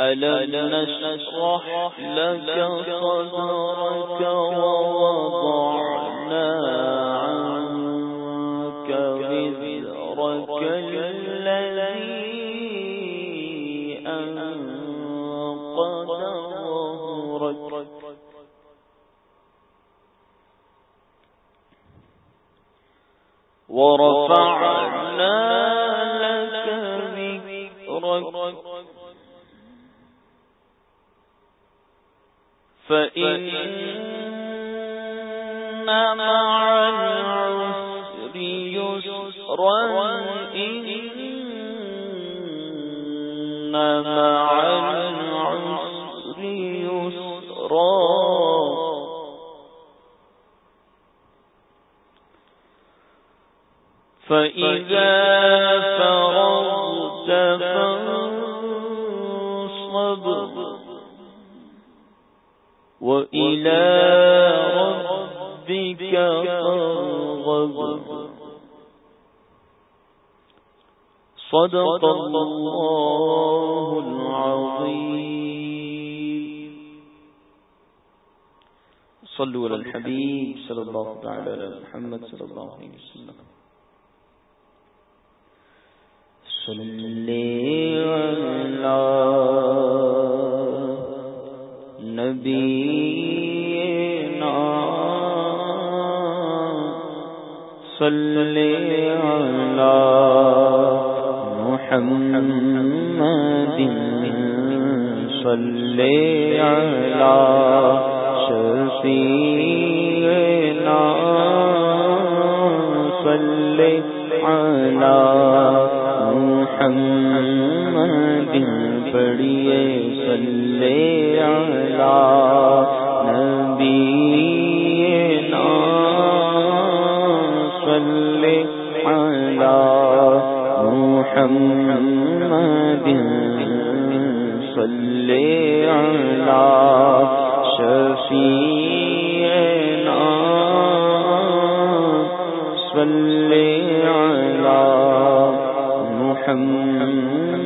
ألم نشرح لك صدرك ووضعنا عنك ورفعنا لك ذكرك فإن مع العسر يسرا إن مع العسر يسرا فإذا فرغت فانصب وإلى ربك فارغب صدق الله العظيم. صلوا على الحبيب صلى الله تعالى على محمد صلى الله عليه وسلم. صلي على نبينا صلي على محمد صلي على شفينا صلي على پڑھیے، صلی علی نبینا صلی علی محمد صلی علی شفیعنا صلی علی محمد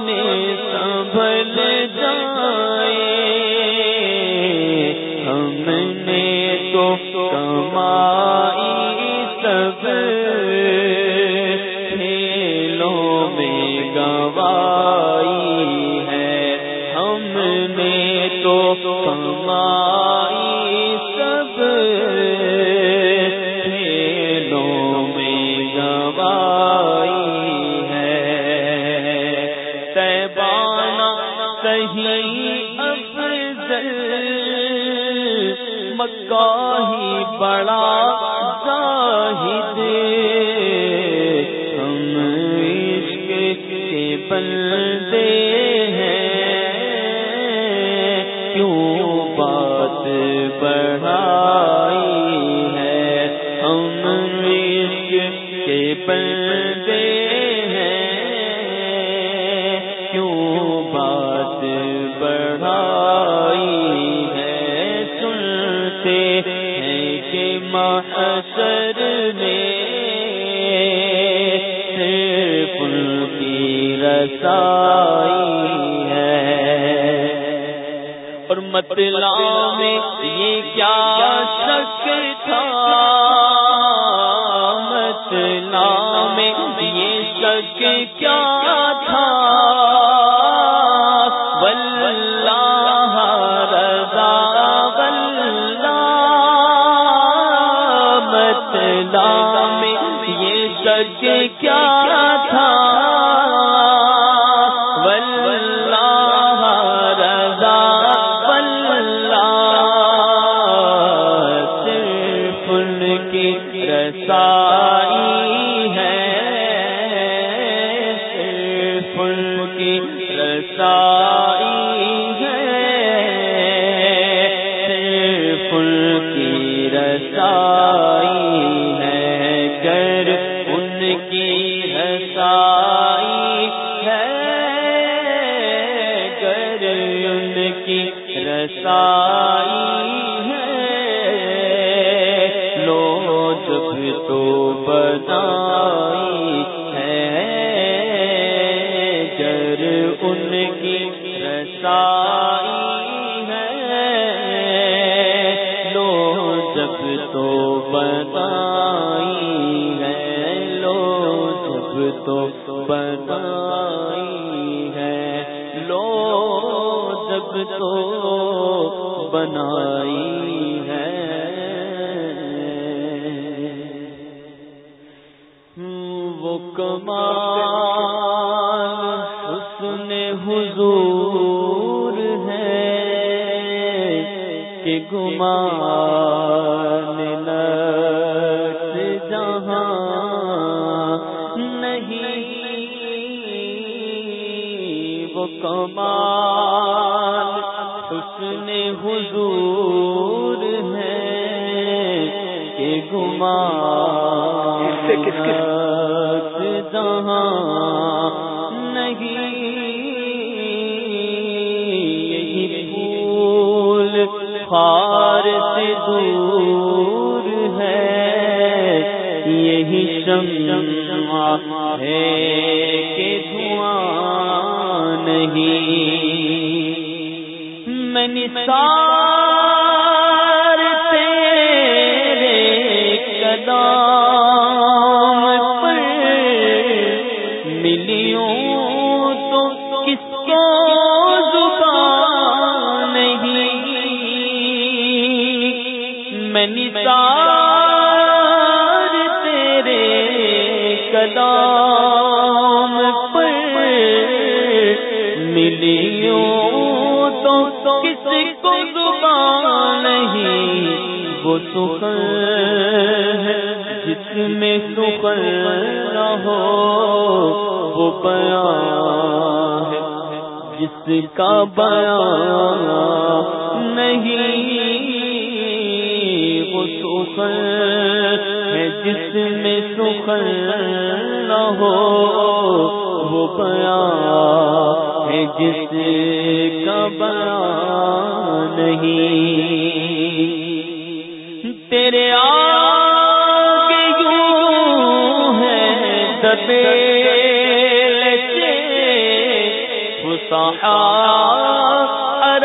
میں پردے ہیں۔ کیوں بات بڑھائی ہے؟ سنتے ہیں کہ محسر نے صرف ان کی رسائی ہے۔ اور مطلع میں یہ کیا مطلع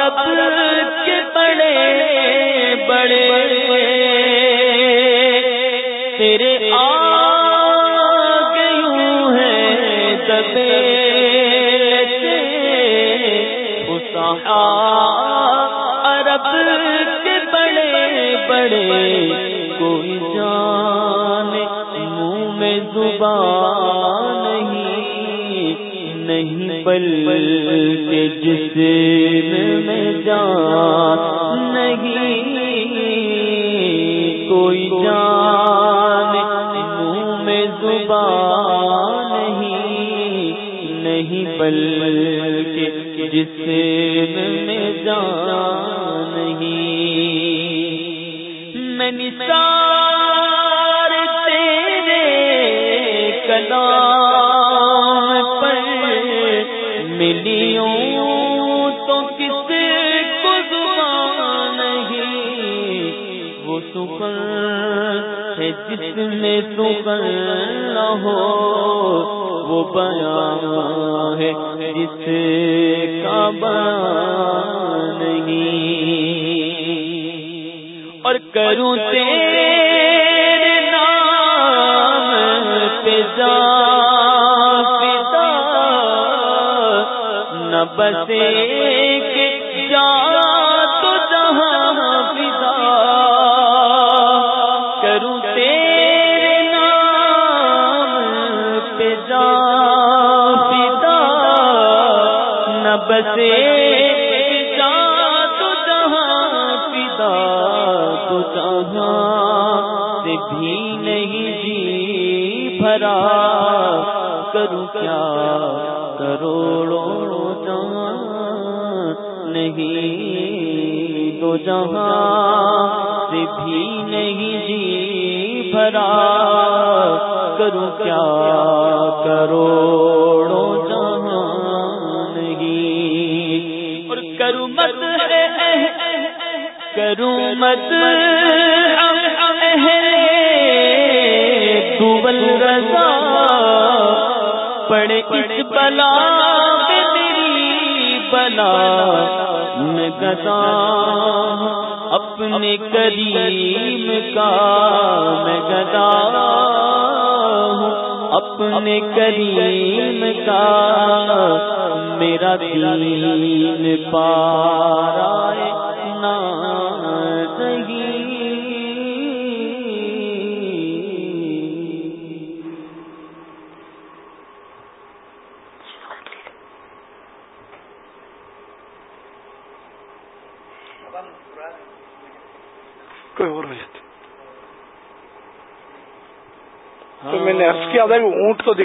عرب کے بڑے بڑے تیرے آگ ہیں دبے سے عرب کے بڑے بڑے کوئی جان منہ میں زبان نہیں نہیں کے جسے جان نہیں کوئی جان منہ میں زبان نہیں نہیں پل کے جسم میں جان ہو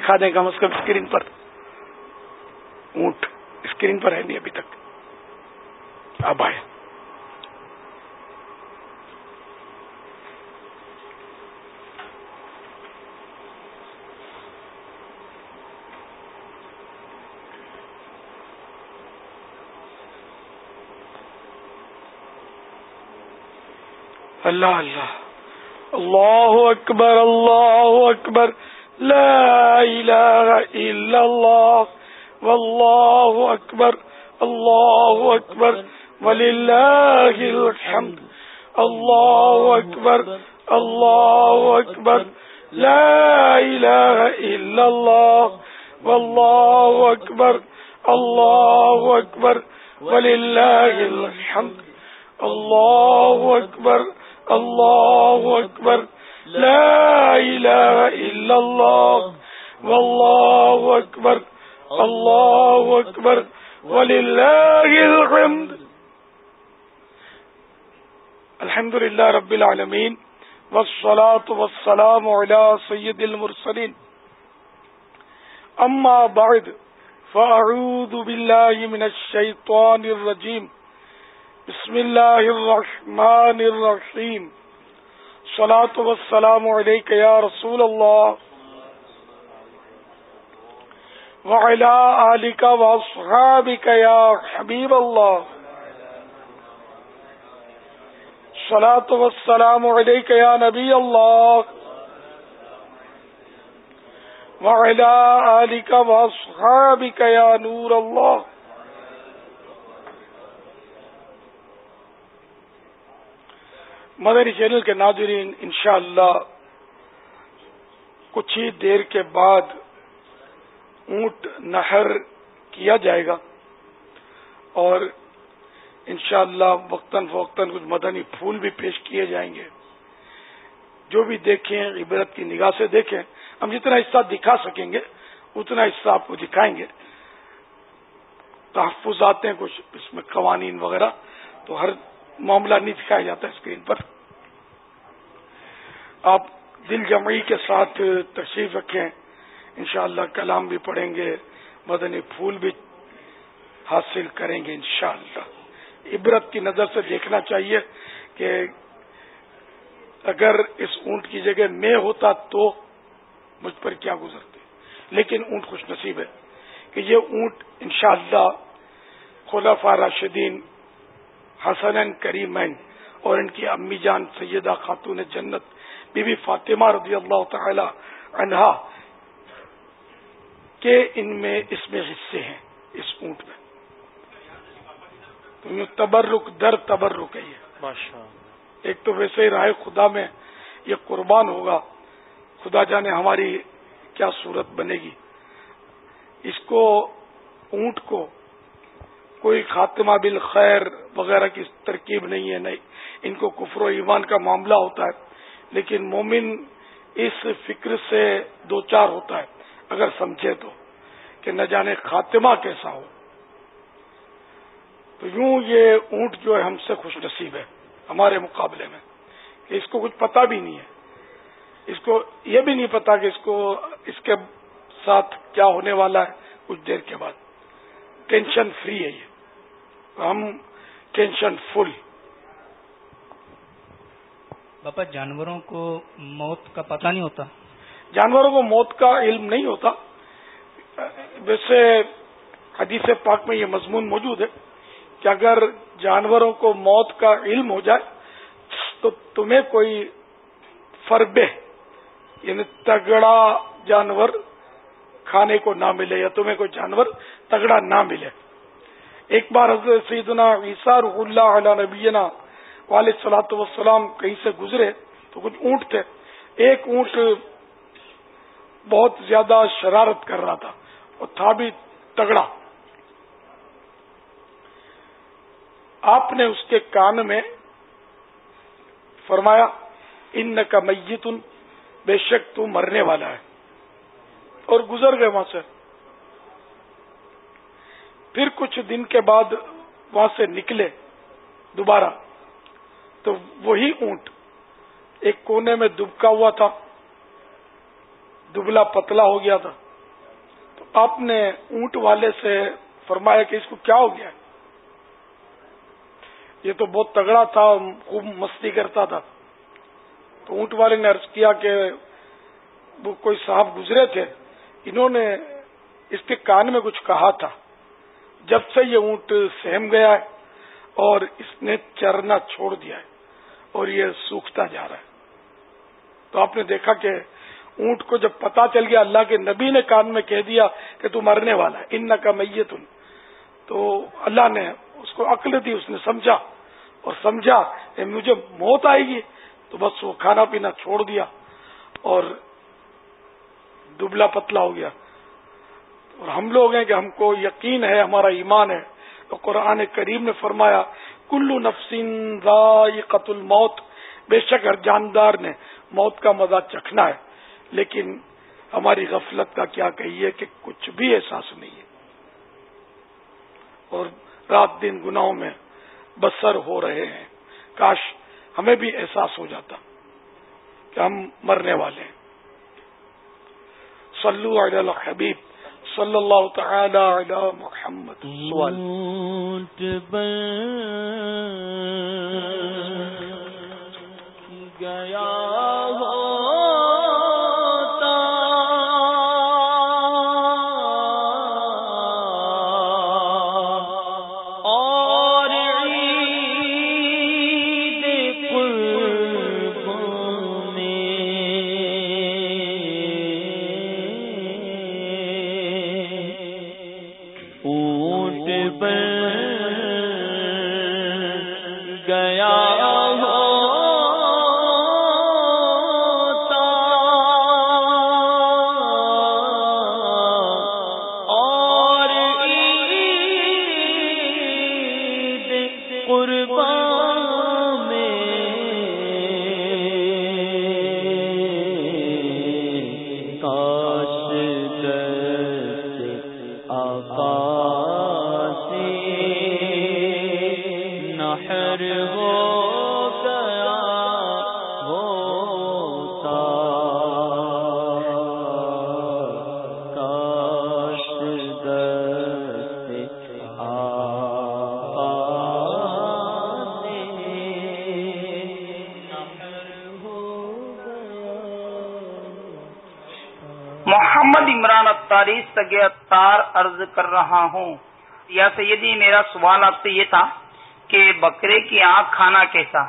دکھا دیں کم از کم اسکرین پر۔ اونٹ اسکرین پر ہے نہیں ابھی تک۔ اب آئے۔ اللہ اللہ۔ اللہ اکبر اللہ اکبر۔ لا الہ الا اللہ واللہ اکبر اللہ اکبر وللہ الحمد. اللہ اکبر اللہ اکبر لا الہ الا اللہ واللہ اکبر اللہ اکبر وللہ الحمد. اللہ اکبر اللہ اکبر لا الہ الا اللہ واللہ اکبر اللہ اکبر وللہ الحمد. الحمد للہ رب العالمین والصلاة والسلام على سید المرسلین اما بعد فاعوذ باللہ من الشیطان الرجیم بسم الله الرحمن الرحيم. صلاة والسلام عليك يا رسول الله. وعلى آلك وأصحابك يا حبيب الله. صلاة والسلام عليك يا نبي الله. وعلى آلك وأصحابك يا نور الله. مدری چینل کے ناظرین، انشاءاللہ اللہ کچھ ہی دیر کے بعد اونٹ نہر کیا جائے گا اور انشاءاللہ اللہ وقتاً فوقتاً کچھ مدنی پھول بھی پیش کیے جائیں گے۔ جو بھی دیکھیں، عبرت کی نگاہ سے دیکھیں، ہم جتنا حصہ دکھا سکیں گے، اتنا حصہ آپ کو دکھائیں گے۔ تحفظات ہیں کچھ اس میں قوانین وغیرہ، تو ہر معاملہ نہیں دکھایا جاتا اسکرین پر۔ آپ دل جمعی کے ساتھ تشریف رکھیں۔ انشاءاللہ کلام بھی پڑھیں گے، مدنی پھول بھی حاصل کریں گے انشاءاللہ۔ عبرت کی نظر سے دیکھنا چاہیے کہ اگر اس اونٹ کی جگہ میں ہوتا تو مجھ پر کیا گزرتے۔ لیکن اونٹ خوش نصیب ہے کہ یہ اونٹ انشاءاللہ خلفا راشدین حسن کریمین اور ان کی امی جان سیدہ خاتون جنت بی بی فاطمہ رضی اللہ تعالی عنہا کہ ان میں اس میں حصے ہیں اس اونٹ میں۔ تو تبرک در تبرک ہے یہ۔ ایک تو ویسے ہی رائے خدا میں یہ قربان ہوگا خدا جانے ہماری کیا صورت بنے گی۔ اس کو اونٹ کو کوئی خاتمہ بل خیر وغیرہ کی ترکیب نہیں ہے، نہیں۔ ان کو کفر و ایمان کا معاملہ ہوتا ہے، لیکن مومن اس فکر سے دو چار ہوتا ہے۔ اگر سمجھے تو کہ نہ جانے خاتمہ کیسا ہو۔ تو یوں یہ اونٹ جو ہے ہم سے خوش نصیب ہے، ہمارے مقابلے میں۔ کہ اس کو کچھ پتا بھی نہیں ہے۔ اس کو یہ بھی نہیں پتا کہ اس کو، اس کے ساتھ کیا ہونے والا ہے، کچھ دیر کے بعد۔ ٹینشن فری ہے یہ۔ ہم ٹینشن فل۔ باپا جانوروں کو موت کا پتہ نہیں ہوتا۔ جانوروں کو موت کا علم نہیں ہوتا۔ ویسے حدیث پاک میں یہ مضمون موجود ہے کہ اگر جانوروں کو موت کا علم ہو جائے تو تمہیں کوئی فربے یعنی تگڑا جانور کھانے کو نہ ملے یا تمہیں کوئی جانور تگڑا نہ ملے۔ ایک بار حضرت سیدنا عیسار اللہ علیہ نبینا والد صلاحت وسلام کہیں سے گزرے تو کچھ اونٹ تھے۔ ایک اونٹ بہت زیادہ شرارت کر رہا تھا اور تھا بھی تگڑا۔ آپ نے اس کے کان میں فرمایا ان کا میتن، بے شک تو مرنے والا ہے۔ اور گزر گئے وہاں سے۔ پھر کچھ دن کے بعد وہاں سے نکلے دوبارہ، تو وہی اونٹ ایک کونے میں دبکا ہوا تھا، دبلا پتلا ہو گیا تھا۔ تو آپ نے اونٹ والے سے فرمایا کہ اس کو کیا ہو گیا؟ یہ تو بہت تگڑا تھا، خوب مستی کرتا تھا۔ تو اونٹ والے نے ارض کیا کہ وہ کوئی صاحب گزرے تھے، انہوں نے اس کے کان میں کچھ کہا تھا۔ جب سے یہ اونٹ سہم گیا ہے اور اس نے چرنا چھوڑ دیا ہے اور یہ سوکھتا جا رہا ہے۔ تو آپ نے دیکھا کہ اونٹ کو جب پتا چل گیا، اللہ کے نبی نے کان میں کہہ دیا کہ تو مرنے والا ہے ان کا میت تو اللہ نے اس کو عقل دی، اس نے سمجھا اور سمجھا کہ مجھے موت آئے گی۔ تو بس وہ کھانا پینا چھوڑ دیا اور دبلا پتلا ہو گیا۔ اور ہم لوگ ہیں کہ ہم کو یقین ہے، ہمارا ایمان ہے۔ تو قرآن کریم نے فرمایا، کلو نفسین ذائقت الموت۔ بے شک ہر جاندار نے موت کا مزہ چکھنا ہے، لیکن ہماری غفلت کا کیا کہیے کہ کچھ بھی احساس نہیں ہے۔ اور رات دن گناہوں میں بسر ہو رہے ہیں۔ کاش ہمیں بھی احساس ہو جاتا کہ ہم مرنے والے ہیں۔ صلو علی الحبیب۔ صلی اللہ تعالی علی محمد. سوال. گیا ہو مختاری سگار عرض کر رہا ہوں۔ یا سیدی، میرا سوال آپ سے یہ تھا کہ بکرے کی آنکھ کھانا کیسا؟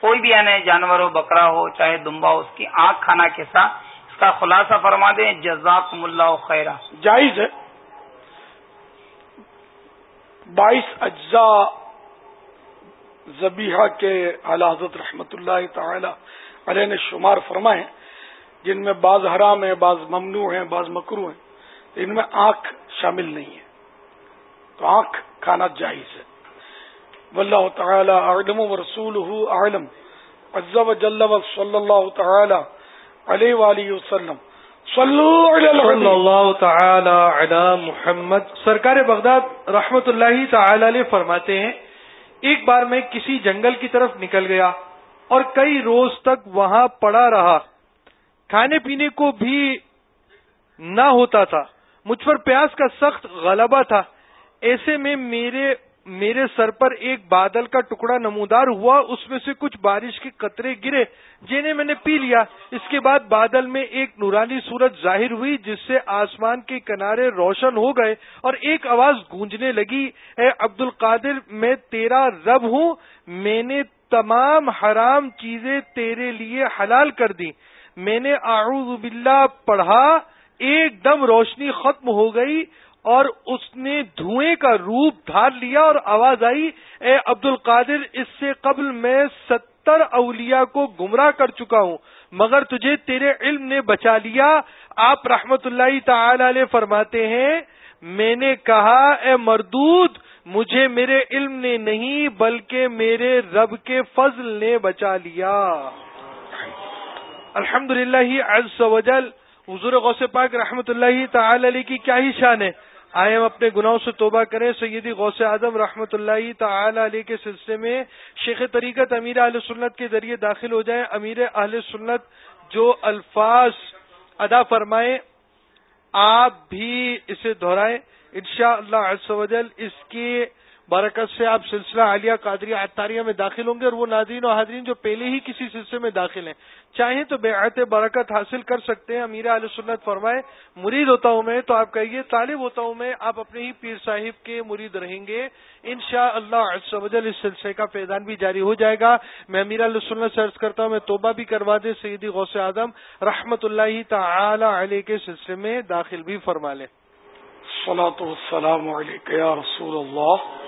کوئی بھی یعنی جانور ہو، بکرا ہو، چاہے دمبا ہو، اس کی آنکھ کھانا کیسا؟ اس کا خلاصہ فرما دیں جزاک اللہ خیرہ جائز ہے۔ بائیس اجزاء زبیحہ کے اعلی حضرت رحمت اللہ تعالی علیہ نے شمار فرمائے جن میں بعض حرام ہیں، بعض ممنوع ہیں، بعض مکرو ہیں۔ ان میں آنکھ شامل نہیں ہے۔ تو آنکھ کھانا جائز ہے۔ واللہ تعالی اعلم و رسول عالم و جل و صلی اللہ تعالی علیہ وآلہ وسلم۔ صلی اللہ تعالی علی محمد۔ سرکار بغداد رحمت اللہ تعالی علیہ فرماتے ہیں، ایک بار میں کسی جنگل کی طرف نکل گیا اور کئی روز تک وہاں پڑا رہا۔ کھانے پینے کو بھی نہ ہوتا تھا۔ مجھ پر پیاس کا سخت غلبہ تھا۔ ایسے میں میرے میرے سر پر ایک بادل کا ٹکڑا نمودار ہوا، اس میں سے کچھ بارش کے قطرے گرے، جنہیں میں نے پی لیا۔ اس کے بعد بادل میں ایک نورانی صورت ظاہر ہوئی، جس سے آسمان کے کنارے روشن ہو گئے اور ایک آواز گونجنے لگی۔ اے عبد القادر میں تیرا رب ہوں، میں نے تمام حرام چیزیں تیرے لیے حلال کر دی میں نے اعوذ باللہ پڑھا ایک دم روشنی ختم ہو گئی اور اس نے دھوئیں کا روپ دھار لیا اور آواز آئی، اے عبد القادر اس سے قبل میں ستر اولیاء کو گمراہ کر چکا ہوں، مگر تجھے تیرے علم نے بچا لیا۔ آپ رحمت اللہ تعالی علیہ فرماتے ہیں، میں نے کہا، اے مردود، مجھے میرے علم نے نہیں، بلکہ میرے رب کے فضل نے بچا لیا۔ الحمد للہ حضور غوث پاک رحمت اللہ تعالی علیہ کی کیا ہی شان ہے؟ آئے ہم اپنے گناہوں سے توبہ کریں۔ سیدی غوث اعظم رحمۃ اللہ تعالی علیہ کے سلسلے میں شیخ طریقت امیر اہل سنت کے ذریعے داخل ہو جائیں۔ امیر اہل سنت جو الفاظ ادا فرمائیں، آپ بھی اسے دہرائیں۔ انشاءاللہ شاء اللہ اس کے برکت سے آپ سلسلہ عالیہ قادری اطاریہ میں داخل ہوں گے اور وہ ناظرین و حاضرین جو پہلے ہی کسی سلسلے میں داخل ہیں۔ چاہیں تو بیعت برکت حاصل کر سکتے ہیں۔ امیر علیہ سنت فرمائے، مرید ہوتا ہوں میں تو آپ کہیے، طالب ہوتا ہوں میں، آپ اپنے ہی پیر صاحب کے مرید رہیں گے۔ ان شاء اللہ اس سلسلے کا فیضان بھی جاری ہو جائے گا۔ میں امیر علیہ سنت سرچ کرتا ہوں، میں توبہ بھی کروا دے، سیدی غوث اعظم، رحمت اللہ تعالی علیہ کے سلسلے میں داخل بھی فرما لیں السلام علیکم رسول اللہ۔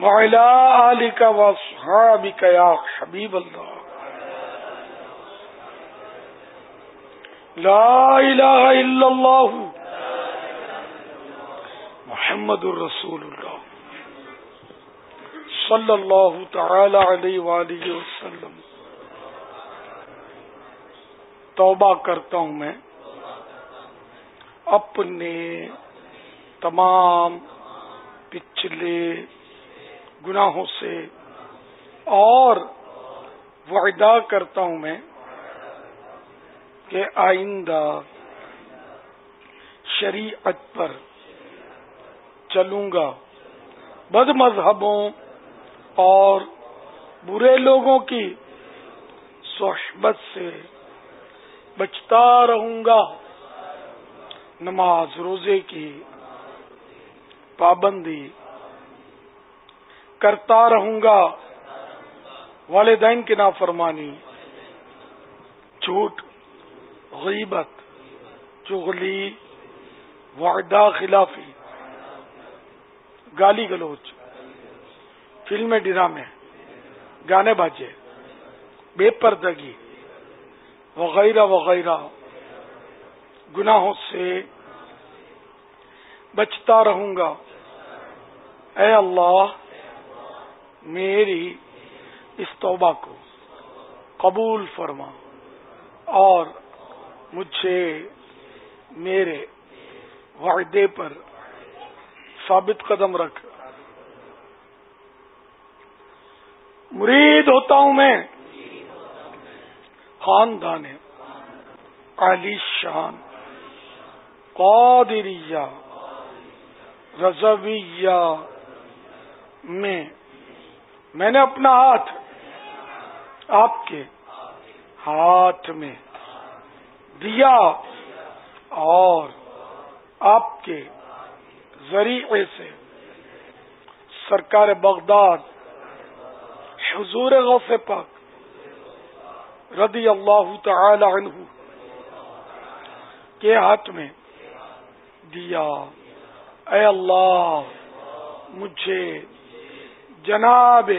وعلى آلك واصحابك يا حبيب الله. لا إله إلا الله. محمد رسول الله. صلى الله تعالى عليه وآله وسلم. توبہ کرتا ہوں میں. اپنے تمام پچھلے گناہوں سے اور وعدہ کرتا ہوں میں کہ آئندہ شریعت پر چلوں گا۔ بد مذہبوں اور برے لوگوں کی صحبت سے بچتا رہوں گا۔ نماز روزے کی پابندی کرتا رہوں گا۔ والدین کی نافرمانی۔ جھوٹ، غیبت، چغلی، وعدہ، خلافی۔ گالی گلوچ۔ فلم ڈرامے۔ گانے باجے بے پردگی۔ وغیرہ وغیرہ۔ گناہوں سے بچتا رہوں گا۔ اے اللہ میری اس توبہ کو قبول فرما اور مجھے میرے وعدے پر ثابت قدم رکھ۔ مرید ہوتا ہوں میں۔ خاندان علی شان۔ قادریہ، رضویہ میں میں نے اپنا ہاتھ آپ کے ہاتھ میں دیا اور آپ کے ذریعے سے سرکار بغداد، حضور غوث پاک رضی اللہ تعالی عنہ کے ہاتھ میں دیا۔ اے اللہ، مجھے جناب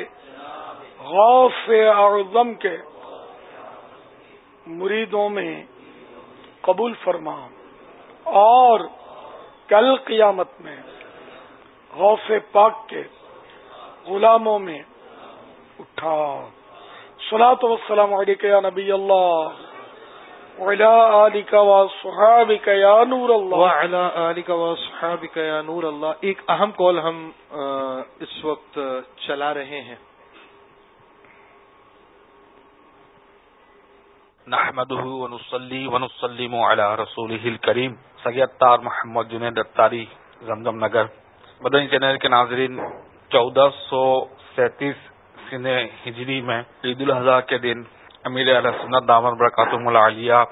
غوث اعظم کے مریدوں میں قبول فرما اور کل قیامت میں غوث پاک کے غلاموں میں اٹھا۔ سلا تو السلام علیکم نبی اللہ۔ وعلى آلك وصحابك يا نور اللہ ایک اہم کال ہم اس وقت چلا رہے ہیں۔ نحمده ونصلي ونسلم على رسوله الكريم سید محمد جنید اتاری زمزم نگر۔ مدنی چینل کے ناظرین، چودہ سو سینتیس سن ہجری میں عید الاضحیٰ کے دن امیر علیہ سنت دامن برکاتم العالیہ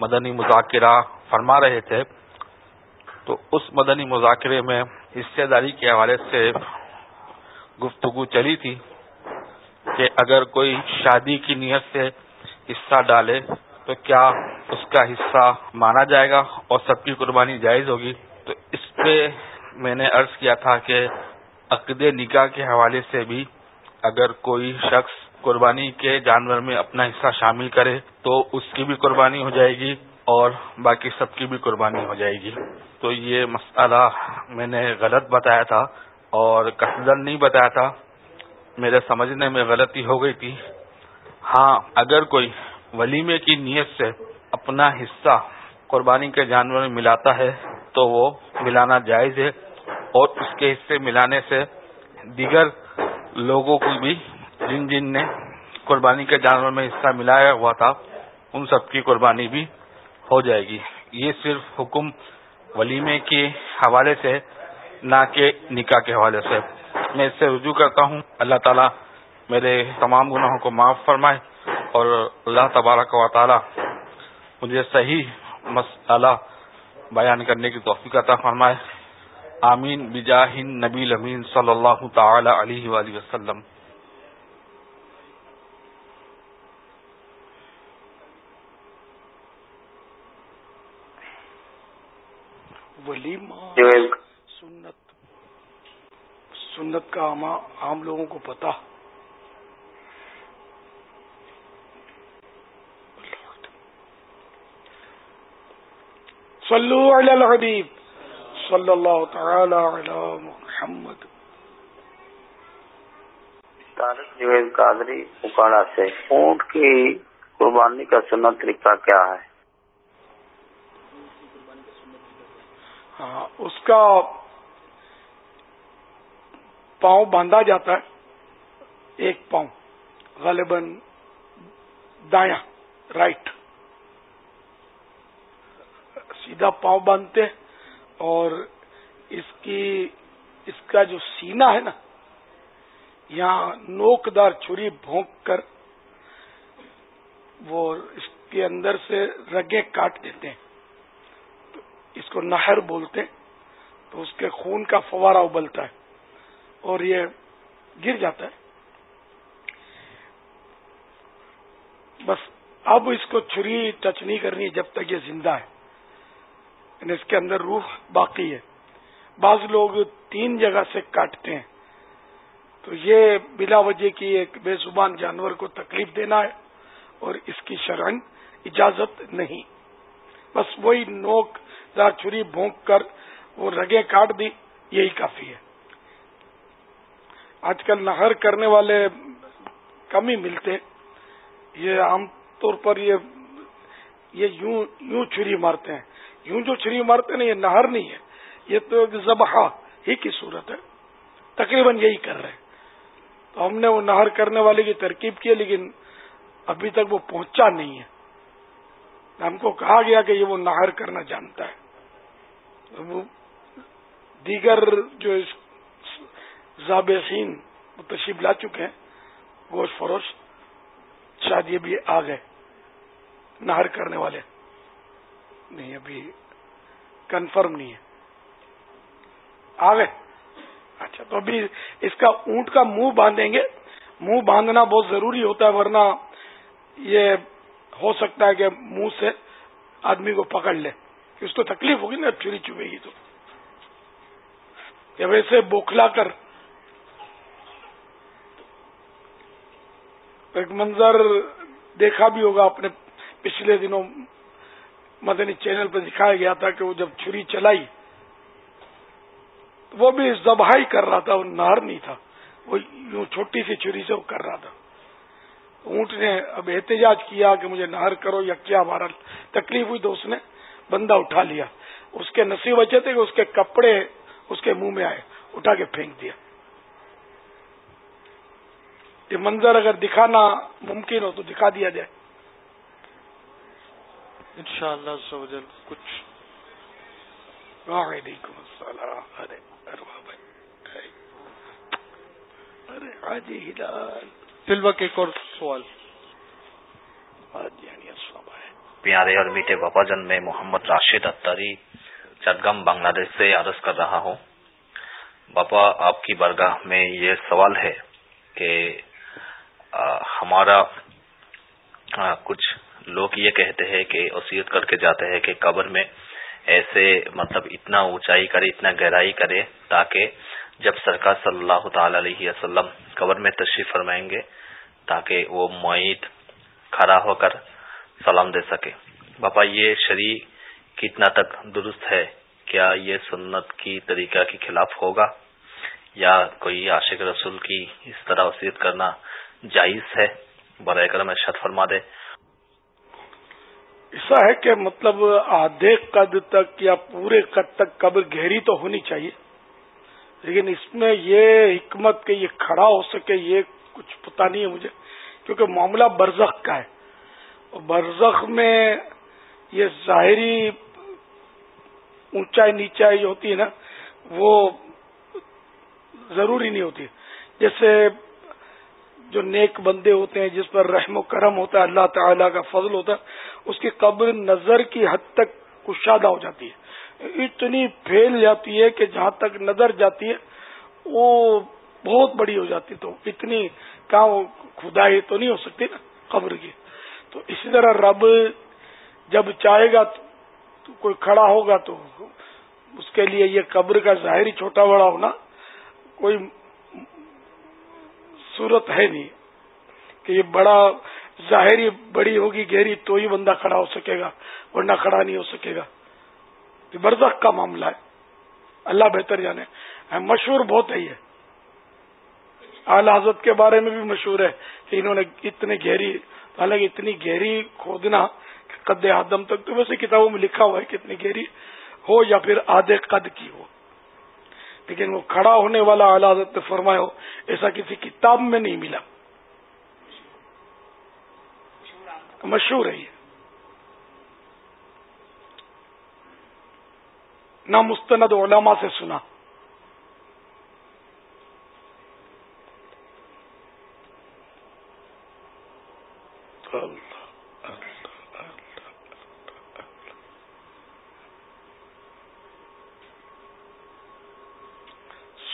مدنی مذاکرہ فرما رہے تھے۔ تو اس مدنی مذاکرے میں حصے داری کے حوالے سے گفتگو چلی تھی کہ اگر کوئی شادی کی نیت سے حصہ ڈالے تو کیا اس کا حصہ مانا جائے گا اور سب کی قربانی جائز ہوگی؟ تو اس پہ میں نے عرض کیا تھا کہ عقد نکاح کے حوالے سے بھی اگر کوئی شخص قربانی کے جانور میں اپنا حصہ شامل کرے تو اس کی بھی قربانی ہو جائے گی اور باقی سب کی بھی قربانی ہو جائے گی۔ تو یہ مسئلہ میں نے غلط بتایا تھا اور قصدن نہیں بتایا تھا۔ میرے سمجھنے میں غلطی ہو گئی تھی۔ ہاں اگر کوئی ولیمے کی نیت سے اپنا حصہ قربانی کے جانور میں ملاتا ہے تو وہ ملانا جائز ہے اور اس کے حصے ملانے سے دیگر لوگوں کو بھی جن جن نے قربانی کے جانور میں حصہ ملایا ہوا تھا، ان سب کی قربانی بھی ہو جائے گی۔ یہ صرف حکم ولیمے کے حوالے سے، نہ کہ نکاح کے حوالے سے۔ میں اس سے رجوع کرتا ہوں۔ اللہ تعالیٰ میرے تمام گناہوں کو معاف فرمائے اور اللہ تبارک و تعالی مجھے صحیح مسئلہ بیان کرنے کی توفیق عطا فرمائے۔ آمین۔ بجاہ نبی امین صلی اللہ تعالی علیہ وآلہ وسلم۔ ولیمہ سنت۔ سنت کا عام لوگوں کو پتا صلو علی الحبیب۔ صلی اللہ تعالی علی محمد۔ قادری اکاڑا سے۔ اونٹ کی قربانی کا سنت طریقہ کیا ہے ہاں ہاں، اس کا پاؤں باندھا جاتا ہے، ایک پاؤں، غالباً دایا رائٹ۔ سیدھا پاؤں باندھتے اور اس کی، اس کا جو سینا ہے نا، یہاں نوک دار چھری بھونک کر وہ اس کے اندر سے رگے کاٹ دیتے ہیں۔ اس کو نہر بولتے ہیں، تو اس کے خون کا فوارہ ابلتا ہے اور یہ گر جاتا ہے۔ بس اب اس کو چھری ٹچ نہیں کرنی جب تک یہ زندہ ہے۔ یعنی اس کے اندر روح باقی ہے۔ بعض لوگ تین جگہ سے کاٹتے ہیں۔ تو یہ بلا وجہ کی ایک بے زبان جانور کو تکلیف دینا ہے اور اس کی شرح اجازت نہیں۔ بس وہی نوک دار چھری بھونک کر وہ رگے کاٹ دی، یہی کافی ہے۔ آج کل نہر کرنے والے کم ہی ملتے۔ یہ عام طور پر یہ یہ یوں یوں چھری مارتے ہیں۔ یوں جو چھری مارتے ہیں یہ نہر نہیں ہے۔ یہ تو ایک ذبح ہی کی صورت ہے۔ تقریباً یہی کر رہے ہیں۔ تو ہم نے وہ نہر کرنے والے کی ترکیب کی لیکن ابھی تک وہ پہنچا نہیں ہے۔ ہم کو کہا گیا کہ یہ وہ نہر کرنا جانتا ہے۔ وہ دیگر جو زابقین تشریف لا چکے ہیں، گوشت فروش، شاید یہ بھی آ گئے۔ نہر کرنے والے۔ نہیں، ابھی کنفرم نہیں ہے۔ آ گئے۔ اچھا تو ابھی اس کا اونٹ کا منہ باندھیں گے۔ منہ باندھنا بہت ضروری ہوتا ہے، ورنہ یہ ہو سکتا ہے کہ منہ سے آدمی کو پکڑ لے۔ اس کو تکلیف ہوگی نا، چوری چبے گی تو۔ یا ویسے بوکھلا کر۔ ایک منظر دیکھا بھی ہوگا، اپنے پچھلے دنوں مدنی چینل پہ دکھایا گیا تھا کہ وہ جب چھری چلائی، وہ بھی ذبحائی کر رہا تھا، وہ نہر نہیں تھا۔ وہ یوں چھوٹی سی چھری سے وہ کر رہا تھا۔ اونٹ نے اب احتجاج کیا کہ مجھے نہر کرو یا کیا ہمارا تکلیف ہوئی تو اس نے بندہ اٹھا لیا۔ اس کے نصیب بچے تھے کہ اس کے کپڑے اس کے منہ میں آئے اٹھا کے پھینک دیا۔ یہ منظر اگر دکھانا ممکن ہو تو دکھا دیا جائے۔ ان شاء اللہ کچھ۔ وعلیکم السلام۔ ارے ارے حاجی ہلال۔ فلوک ایک اور سوال۔ پیارے اور میٹھے باپا جن میں محمد راشد اتاری چٹگم بنگلہ دیش سے عرض کر رہا ہوں۔ باپا آپ کی برگاہ میں یہ سوال ہے کہ ہمارا کچھ لوگ یہ کہتے ہیں کہ وسیعت کر کے جاتے ہیں کہ قبر میں ایسے مطلب اتنا اونچائی کرے، اتنا گہرائی کرے تاکہ جب سرکار صلی اللہ تعالی علیہ وسلم قبر میں تشریف فرمائیں گے تاکہ وہ معیت کھڑا ہو کر سلام دے سکے۔ باپا، یہ شریع کتنا تک درست ہے؟ کیا یہ سنت کی طریقہ کے خلاف ہوگا؟ یا کوئی عاشق رسول کی اس طرح وسیعت کرنا جائز ہے؟ برائے کرم ارشاد فرما دے۔ ایسا ہے کہ مطلب آدھے قد تک یا پورے قد تک قبر گہری تو ہونی چاہیے۔ لیکن اس میں یہ حکمت کہ یہ کھڑا ہو سکے، یہ کچھ پتا نہیں ہے مجھے، کیونکہ معاملہ برزخ کا ہے۔ برزخ میں یہ ظاہری اونچائی، نیچائی ہوتی ہے نا، وہ ضروری نہیں ہوتی۔ جیسے جو نیک بندے ہوتے ہیں، جس پر رحم و کرم ہوتا ہے، اللہ تعالی کا فضل ہوتا ہے، اس کی قبر نظر کی حد تک کشادہ ہو جاتی ہے۔ اتنی پھیل جاتی ہے کہ جہاں تک نظر جاتی ہے، وہ بہت بڑی ہو جاتی تو اتنی کہاں خدائی تو نہیں ہو سکتی نا قبر کی۔ تو اسی طرح رب جب چاہے گا تو کوئی کھڑا ہوگا تو اس کے لیے یہ قبر کا ظاہری چھوٹا بڑا ہونا کوئی صورت ہے نہیں کہ یہ بڑا ظاہری بڑی ہوگی، گہری تو ہی بندہ کھڑا ہو سکے گا، ورنہ کھڑا نہیں ہو سکے گا۔ یہ برزخ کا معاملہ ہے۔ اللہ بہتر جانے۔ مشہور بہت ہے یہ اعلی حضرت کے بارے میں بھی مشہور ہے کہ انہوں نے اتنے گہری، حالانکہ اتنی گہری کھودنا قد آدم تک تو ویسے کتابوں میں لکھا ہوا ہے کہ اتنی گہری ہو یا پھر آدھے قد کی ہو۔ لیکن وہ کھڑا ہونے والا اعلی حضرت نے فرمایا ہو، ایسا کسی کتاب میں نہیں ملا۔ مشہور ہے یہ۔ نہ مستند علماء سے سنا۔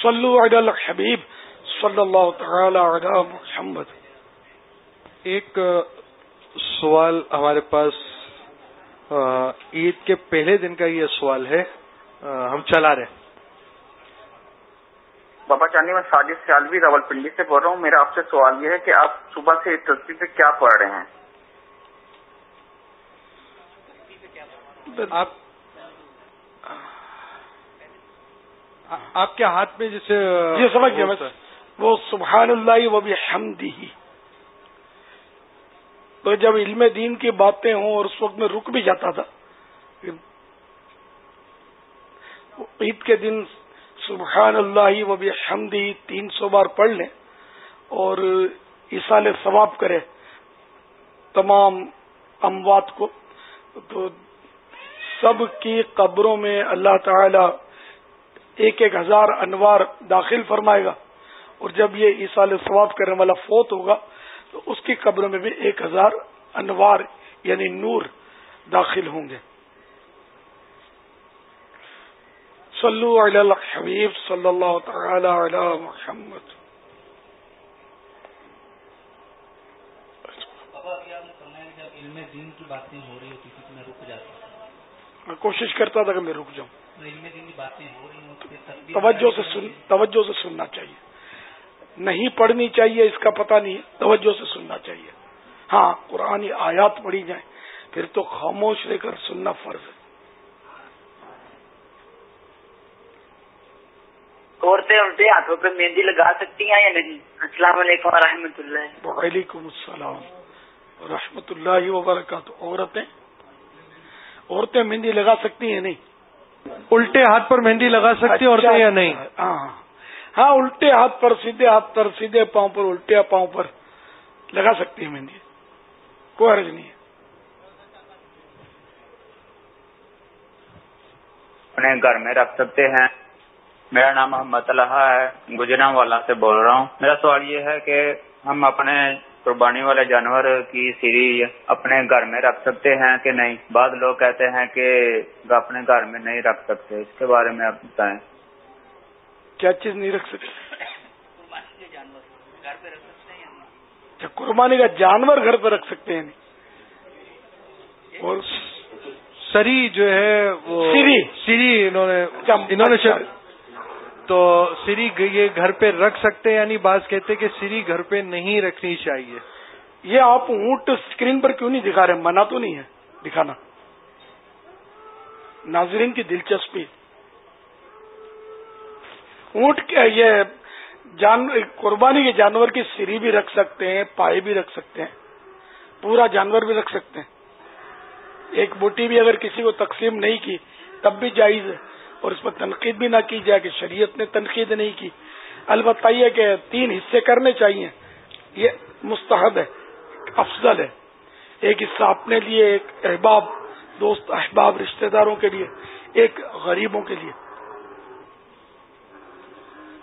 صلو علی الحبیب صلی اللہ تعالی علی محمد۔ ایک سوال ہمارے پاس عید کے پہلے دن کا یہ سوال ہے۔ ہم چلا رہے بابا چاندی میں ساجد سیالوی راول پنڈی سے بول رہا ہوں۔ میرا آپ سے سوال یہ ہے کہ آپ صبح سے تصویر سے کیا پڑھ رہے ہیں؟ آپ آپ کے ہاتھ میں جیسے یہ سمجھ گیا بس۔ وہ سبحان اللہ و بھی ہمدی تو جب علم دین کی باتیں ہوں اور اس وقت میں رک بھی جاتا تھا عید کے دن سبحان اللہ و بھی حمدی تین سو بار پڑھ لیں اور اسال ثواب کرے تمام اموات کو تو سب کی قبروں میں اللہ تعالی ایک ایک ہزار انوار داخل فرمائے گا اور جب یہ اسال ثواب کرنے والا فوت ہوگا تو اس کی قبر میں بھی ایک ہزار انوار یعنی نور داخل ہوں گے۔ صلو علی الحبیب صلی اللہ تعالی علی محمد. علم دین کی باتیں ہو رہی ہوتی میں رک جاتا میں کوشش کرتا تھا کہ میں رک جاؤں. علم دین کی باتیں ہو رہی توجہ سے سن توجہ سے سننا چاہیے. نہیں پڑھنی چاہیے، اس کا پتہ نہیں توجہ سے سننا چاہیے۔ ہاں قرآن آیات پڑھی جائیں، پھر تو خاموش رہ کر سننا فرض ہے۔ عورتیں الٹے ہاتھوں پہ مہندی لگا سکتی ہیں یا نہیں؟ السلام علیکم و رحمۃ اللہ۔ وعلیکم السلام رحمۃ اللہ وبرکاتہ۔ عورتیں؟ عورتیں مہندی لگا سکتی ہیں نہیں؟ الٹے ہاتھ پر مہندی لگا سکتی ہیں عورتیں یا نہیں؟ ہاں ہاں الٹے ہاتھ پر سیدھے ہاتھ پر سیدھے پاؤں پر الٹے پاؤں پر لگا سکتی ہیں مہندی۔ کوئی حرج نہیں ہے۔ اپنے گھر میں رکھ سکتے ہیں۔ میرا نام محمد طلحہ ہے گجرا والا سے بول رہا ہوں۔ میرا سوال یہ ہے کہ ہم اپنے قربانی والے جانور کی سیری اپنے گھر میں رکھ سکتے ہیں کہ نہیں؟ بعض لوگ کہتے ہیں کہ اپنے گھر میں نہیں رکھ سکتے اس کے بارے میں آپ بتائیں۔ کیا چیز نہیں رکھ سکتے؟ اچھا قربانی کا جانور گھر پہ رکھ سکتے ہیں۔ اور سری جو ہے وہ سری سری انہوں نے انہوں نے تو سری یہ گھر پہ رکھ سکتے یعنی بعض کہتے کہ سری گھر پہ نہیں رکھنی چاہیے۔ یہ آپ اونٹ اسکرین پر کیوں نہیں دکھا رہے منع تو نہیں ہے دکھانا۔ ناظرین کی دلچسپی۔ اونٹ یہ جان، قربانی کے جانور کی سری بھی رکھ سکتے ہیں پائے بھی رکھ سکتے ہیں۔ پورا جانور بھی رکھ سکتے ہیں۔ ایک بوٹی بھی اگر کسی کو تقسیم نہیں کی، تب بھی جائز ہے۔ اور اس پر تنقید بھی نہ کی جائے کہ شریعت نے تنقید نہیں کی۔ البتہ یہ کہ تین حصے کرنے چاہیے۔ یہ مستحب ہے افضل ہے۔ ایک حصہ اپنے لیے، ایک احباب، دوست، احباب، رشتہ داروں کے لیے، ایک غریبوں کے لیے۔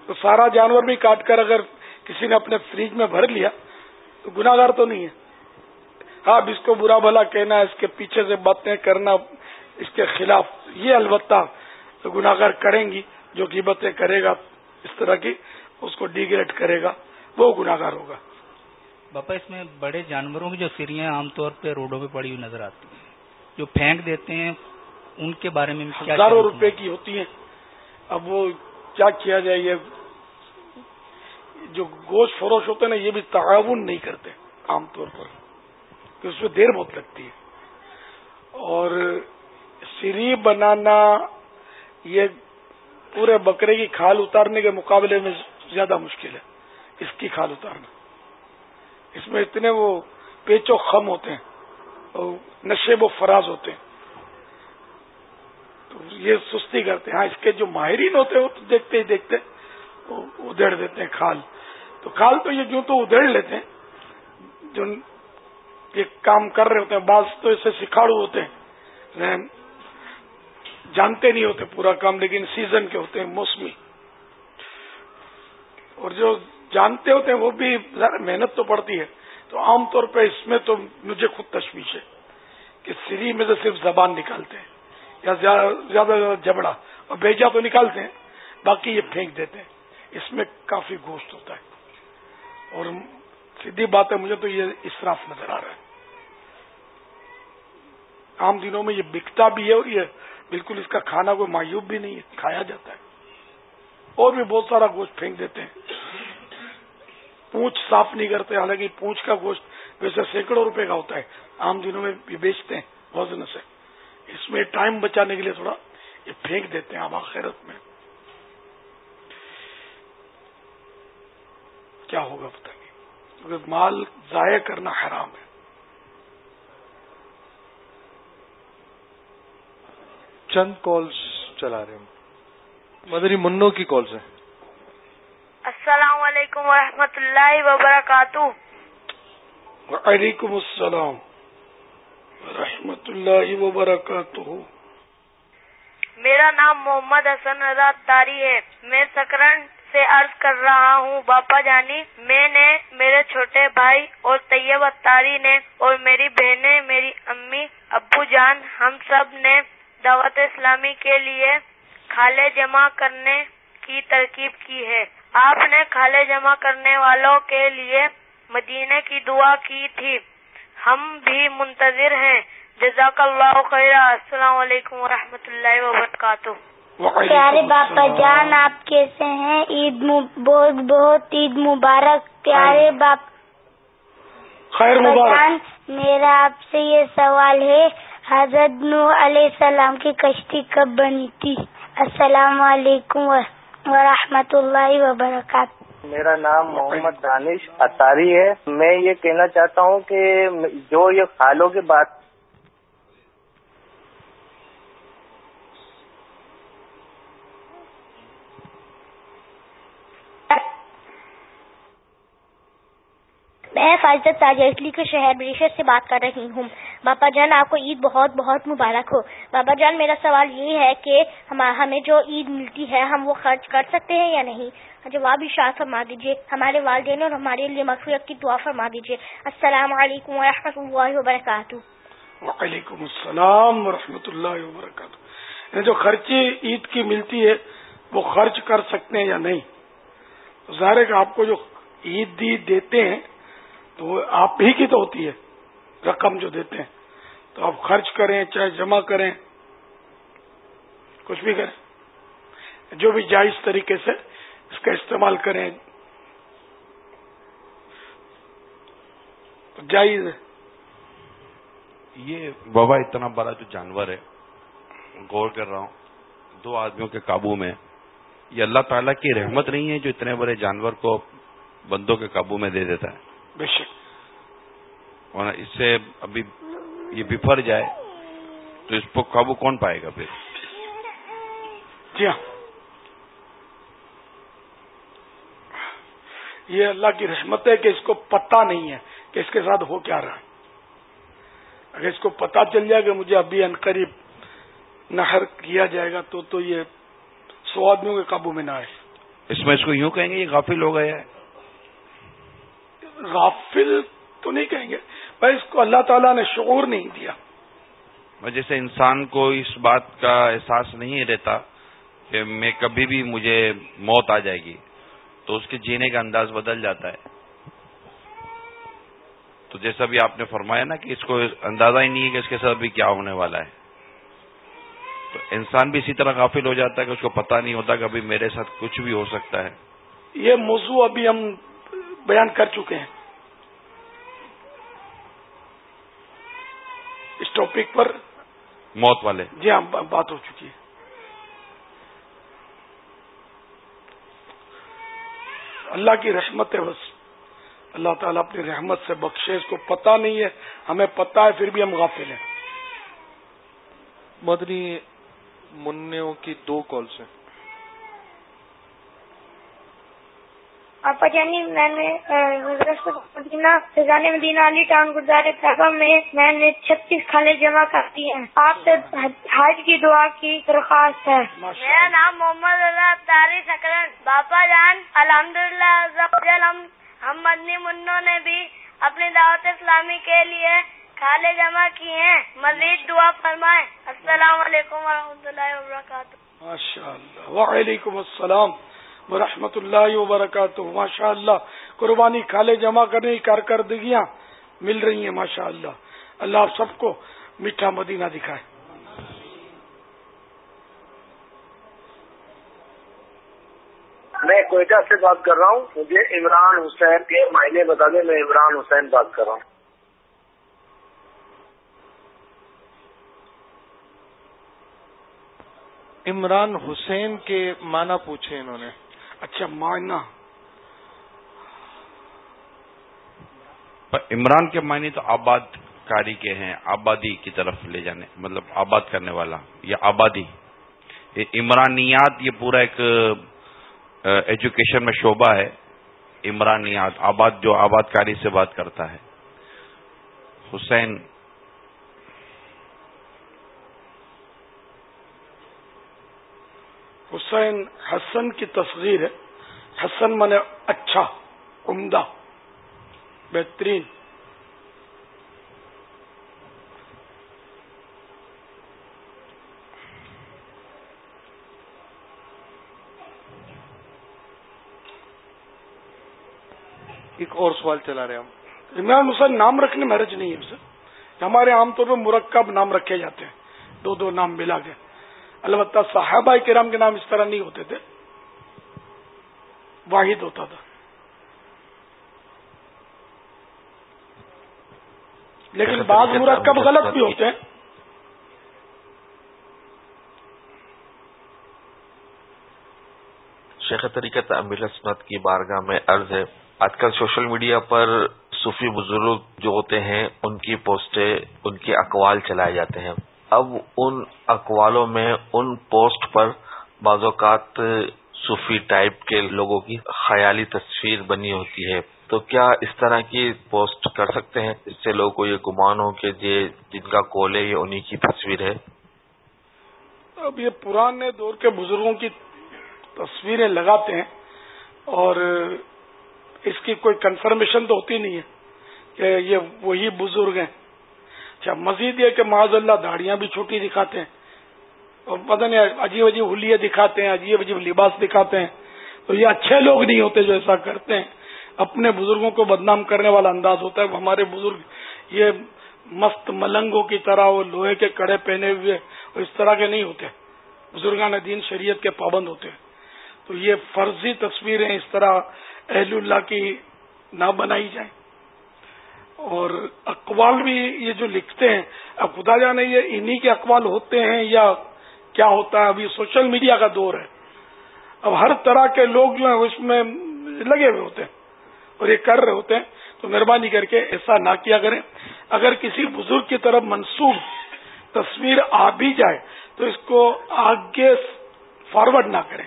تو سارا جانور بھی کاٹ کر اگر کسی نے اپنے فریج میں بھر لیا، تو گناگار تو نہیں ہے۔ ہاں اب اس کو برا بھلا کہنا، اس کے پیچھے سے باتیں کرنا، اس کے خلاف، یہ البتہ تو گناگار کریں گی جو قیمتیں کرے گا اس طرح کی اس کو ڈیگریڈ کرے گا وہ گناگار ہوگا۔ باپا اس میں بڑے جانوروں کی جو سیریاں عام طور پہ روڈوں پہ پڑی ہوئی نظر آتی ہیں جو پھینک دیتے ہیں ان کے بارے میں ہزاروں روپے کی ہوتی ہیں۔ اب وہ کیا کیا جائے یہ جو گوشت فروش ہوتے ہیں نا یہ بھی تعاون نہیں کرتے عام طور پر کہ اس میں دیر بہت لگتی ہے۔ اور سیری بنانا یہ پورے بکرے کی کھال اتارنے کے مقابلے میں زیادہ مشکل ہے، اس کی کھال اتارنا۔ اس میں اتنے وہ پیچ و خم ہوتے ہیں، اور نشے و فراز ہوتے ہیں۔ تو یہ سستی کرتے ہیں۔ ہاں اس کے جو ماہرین ہوتے ہیں، وہ تو دیکھتے ہی دیکھتے ادھیڑ دیتے ہیں کھال۔ تو کھال تو یہ جو تو ادھیڑ لیتے ہیں، جو یہ کام کر رہے ہوتے ہیں، بعض تو اسے سکھاڑو ہوتے ہیں جانتے نہیں ہوتے پورا کام، لیکن سیزن کے ہوتے ہیں، موسمی۔ اور جو جانتے ہوتے ہیں، وہ بھی محنت تو پڑتی ہے۔ تو عام طور پہ اس میں تو مجھے خود تشویش ہے کہ سری میں تو صرف زبان نکالتے ہیں، یا زیادہ زیادہ جبڑا اور بیجا تو نکالتے ہیں، باقی یہ پھینک دیتے ہیں۔ اس میں کافی گوشت ہوتا ہے۔ اور سیدھی بات ہے، مجھے تو یہ اسراف نظر آ رہا ہے۔ عام دنوں میں یہ بکتا بھی ہے اور یہ بالکل اس کا کھانا کوئی مایوب بھی نہیں ہے، کھایا جاتا ہے۔ اور بھی بہت سارا گوشت پھینک دیتے ہیں۔ پونچھ صاف نہیں کرتے، حالانکہ پونچھ کا گوشت ویسے سینکڑوں روپے کا ہوتا ہے۔ عام دنوں میں بھی بیچتے ہیں وزن سے۔ اس میں ٹائم بچانے کے لیے تھوڑا یہ پھینک دیتے ہیں اب آخرت میں۔ کیا ہوگا پتہ نہیں۔ کیونکہ مال ضائع کرنا حرام ہے۔ چند کالز چلا رہے ہیں مدری منو کی کالز ہیں۔ السلام علیکم ورحمۃ اللہ وبرکاتہ۔ وعلیکم السلام ورحمۃ اللہ وبرکاتہ۔ میرا نام محمد حسن رضا تاری ہے۔ میں سکرن سے عرض کر رہا ہوں باپا جانی میں نے میرے چھوٹے بھائی اور طیب اتاری نے اور میری بہنیں میری امی ابو جان ہم سب نے دعوت اسلامی کے لیے کھالے جمع کرنے کی ترکیب کی ہے۔ آپ نے کھالے جمع کرنے والوں کے لیے مدینے کی دعا کی تھی۔ ہم بھی منتظر ہیں۔ جزاک اللہ خیر السلام علیکم و اللہ وبرکاتہ۔ پیارے باپا جان آپ کیسے ہیں؟ عید بہت بہت عید مبارک۔ پیارے باپ خیر مبارک۔ میرا آپ سے یہ سوال ہے۔ حضرت نو علیہ السلام کی کشتی کب بنی تھی؟ السلام علیکم ورحمۃ اللہ وبرکاتہ۔ میرا نام محمد دانش اطاری ہے۔ میں یہ کہنا چاہتا ہوں کہ جو یہ خالوں کی بات میں فاضت تاج اٹلی کے شہر بریشر سے بات کر رہی ہوں۔ باپا جان، آپ کو عید بہت بہت مبارک ہو۔ بابا جان، میرا سوال یہ ہے کہ ہمیں جو عید ملتی ہے، ہم وہ خرچ کر سکتے ہیں یا نہیں؟ جواب اشار فرما دیجیے ہمارے والدین اور ہمارے لیے مغفرت کی دعا فرما دیجیے السلام علیکم و اللہ وبرکاتہ۔ وعلیکم السلام و اللہ وبرکاتہ۔ یعنی جو خرچی عید کی ملتی ہے، وہ خرچ کر سکتے ہیں یا نہیں؟ ظاہر ہے کہ آپ کو جو عید دی دیتے ہیں تو وہ آپ ہی کی تو ہوتی ہے، رقم جو دیتے ہیں۔ تو آپ خرچ کریں، چاہے جمع کریں، کچھ بھی کریں۔ جو بھی جائز طریقے سے اس کا استعمال کریں۔ جائز یہ بابا اتنا بڑا جو جانور ہے، غور کر رہا ہوں، دو آدمیوں کے قابو میں، یہ اللہ تعالیٰ کی رحمت نہیں ہے جو اتنے بڑے جانور کو بندوں کے قابو میں دے دیتا ہے۔ بے شک۔ اس سے ابھی یہ بفر جائے تو اس کو قابو کون پائے گا پھر؟ جی ہاں۔ یہ اللہ کی رحمت ہے کہ اس کو پتہ نہیں ہے کہ اس کے ساتھ ہو کیا رہا اگر اس کو پتا چل جائے کہ مجھے ابھی انقریب نہر کیا جائے گا تو تو یہ سو آدمیوں کے قابو میں نہ آئے۔ اس میں اس کو یوں کہیں گے یہ غافل ہو گیا ہے۔ غافل تو نہیں کہیں گے۔ بھائی اس کو اللہ تعالیٰ نے شعور نہیں دیا۔ جیسے انسان کو اس بات کا احساس نہیں رہتا کہ میں کبھی بھی مجھے موت آ جائے گی۔ تو اس کے جینے کا انداز بدل جاتا ہے۔ تو جیسا بھی آپ نے فرمایا نا کہ اس کو اندازہ ہی نہیں ہے کہ اس کے ساتھ بھی کیا ہونے والا ہے۔ تو انسان بھی اسی طرح غافل ہو جاتا ہے کہ اس کو پتہ نہیں ہوتا کہ ابھی میرے ساتھ کچھ بھی ہو سکتا ہے۔ یہ موضوع ابھی ہم بیان کر چکے ہیں۔ اس ٹاپک پر موت والے۔ جی ہاں بات ہو چکی ہے۔ اللہ کی رحمت ہے بس۔ اللہ تعالیٰ اپنی رحمت سے بخشے اس کو پتا نہیں ہے ہمیں پتا ہے پھر بھی ہم غافل ہیں۔ مدنی منوں کی دو کالس ہیں۔ آپا جانی میں نے مدینہ فضان مدینہ علی ٹاؤن گزارے طیبہ میں میں نے چھتیس کھالے جمع کر دی ہیں۔ آپ سے حج کی دعا کی درخواست ہے۔ میرا نام محمد اللہ تاری سکرن باپا جان الحمد للہ ہم مدنی منوں نے بھی اپنی دعوت اسلامی کے لیے کھالے جمع کی ہیں۔ مزید دعا فرمائیں۔ السلام علیکم ورحمۃ اللہ وبرکاتہ۔ ماشاء اللہ وعلیکم السلام۔ ورحمۃ اللہ وبرکاتہ. ماشاء اللہ قربانی کھالے جمع کرنے کی کارکردگیاں مل رہی ہیں ماشاء اللہ اللہ آپ سب کو میٹھا مدینہ دکھائے۔ میں کوئٹہ سے بات کر رہا ہوں۔ مجھے عمران حسین کے معنی بتا دیں میں عمران حسین بات کر رہا ہوں۔ عمران حسین کے معنی پوچھے انہوں نے۔ اچھا معنی۔ عمران کے معنی تو آباد کاری کے ہیں، آبادی کی طرف لے جانے مطلب آباد کرنے والا یا آبادی۔ عمرانیات، یہ پورا ایک ایجوکیشن میں شعبہ ہے۔ عمرانیات، آباد جو آباد کاری سے بات کرتا ہے۔ حسین حسین حسن کی تصغیر ہے۔ حسن من اچھا عمدہ بہترین۔ ایک اور سوال چلا رہے ہم۔ عمران حسین نام رکھنے میرج نہیں ہے اسے۔ ہمارے عام طور پہ مرکب نام رکھے جاتے ہیں۔ دو دو نام ملا کے۔ البتہ صحابہ کرام کے نام اس طرح نہیں ہوتے تھے۔ واحد ہوتا تھا۔ لیکن بعض مرکب غلط بھی ہوتے ہیں۔ شیخ طریقت امیر سنت کی بارگاہ میں عرض ہے آج کل سوشل میڈیا پر صوفی بزرگ جو ہوتے ہیں ان کی پوسٹیں ان کے اقوال چلائے جاتے ہیں۔ اب ان اقوالوں میں، ان پوسٹ پر بعض اوقات صوفی ٹائپ کے لوگوں کی خیالی تصویر بنی ہوتی ہے۔ تو کیا اس طرح کی پوسٹ کر سکتے ہیں؟ اس سے لوگوں کو یہ گمان ہو کہ یہ جن کا کول ہے، یہ انہی کی تصویر ہے؟ اب یہ پرانے دور کے بزرگوں کی تصویریں لگاتے ہیں اور اس کی کوئی کنفرمیشن تو ہوتی نہیں ہے کہ یہ وہی بزرگ ہیں۔ اچھا مزید یہ کہ معاذ اللہ داڑیاں بھی چھوٹی دکھاتے ہیں۔ اور پتہ نہیں، عجیب عجیب ہولیے دکھاتے ہیں، عجیب عجیب لباس دکھاتے ہیں۔ تو یہ اچھے لوگ نہیں ہوتے جو ایسا کرتے ہیں۔ اپنے بزرگوں کو بدنام کرنے والا انداز ہوتا ہے۔ ہمارے بزرگ یہ مست ملنگوں کی طرح وہ لوہے کے کڑے پہنے ہوئے اور اس طرح کے نہیں ہوتے۔ بزرگان دین شریعت کے پابند ہوتے ہیں۔ تو یہ فرضی تصویریں اس طرح اہل اللہ کی نہ بنائی جائیں۔ اور اقوال بھی یہ جو لکھتے ہیں، اب خدا جانے یہ انہی کے اقوال ہوتے ہیں یا کیا ہوتا ہے؟ ابھی سوشل میڈیا کا دور ہے۔ اب ہر طرح کے لوگ جو ہیں اس میں لگے ہوئے ہوتے ہیں اور یہ کر رہے ہوتے ہیں۔ تو مہربانی کر کے ایسا نہ کیا کریں۔ اگر کسی بزرگ کی طرف منسوخ تصویر آ بھی جائے، تو اس کو آگے فارورڈ نہ کریں،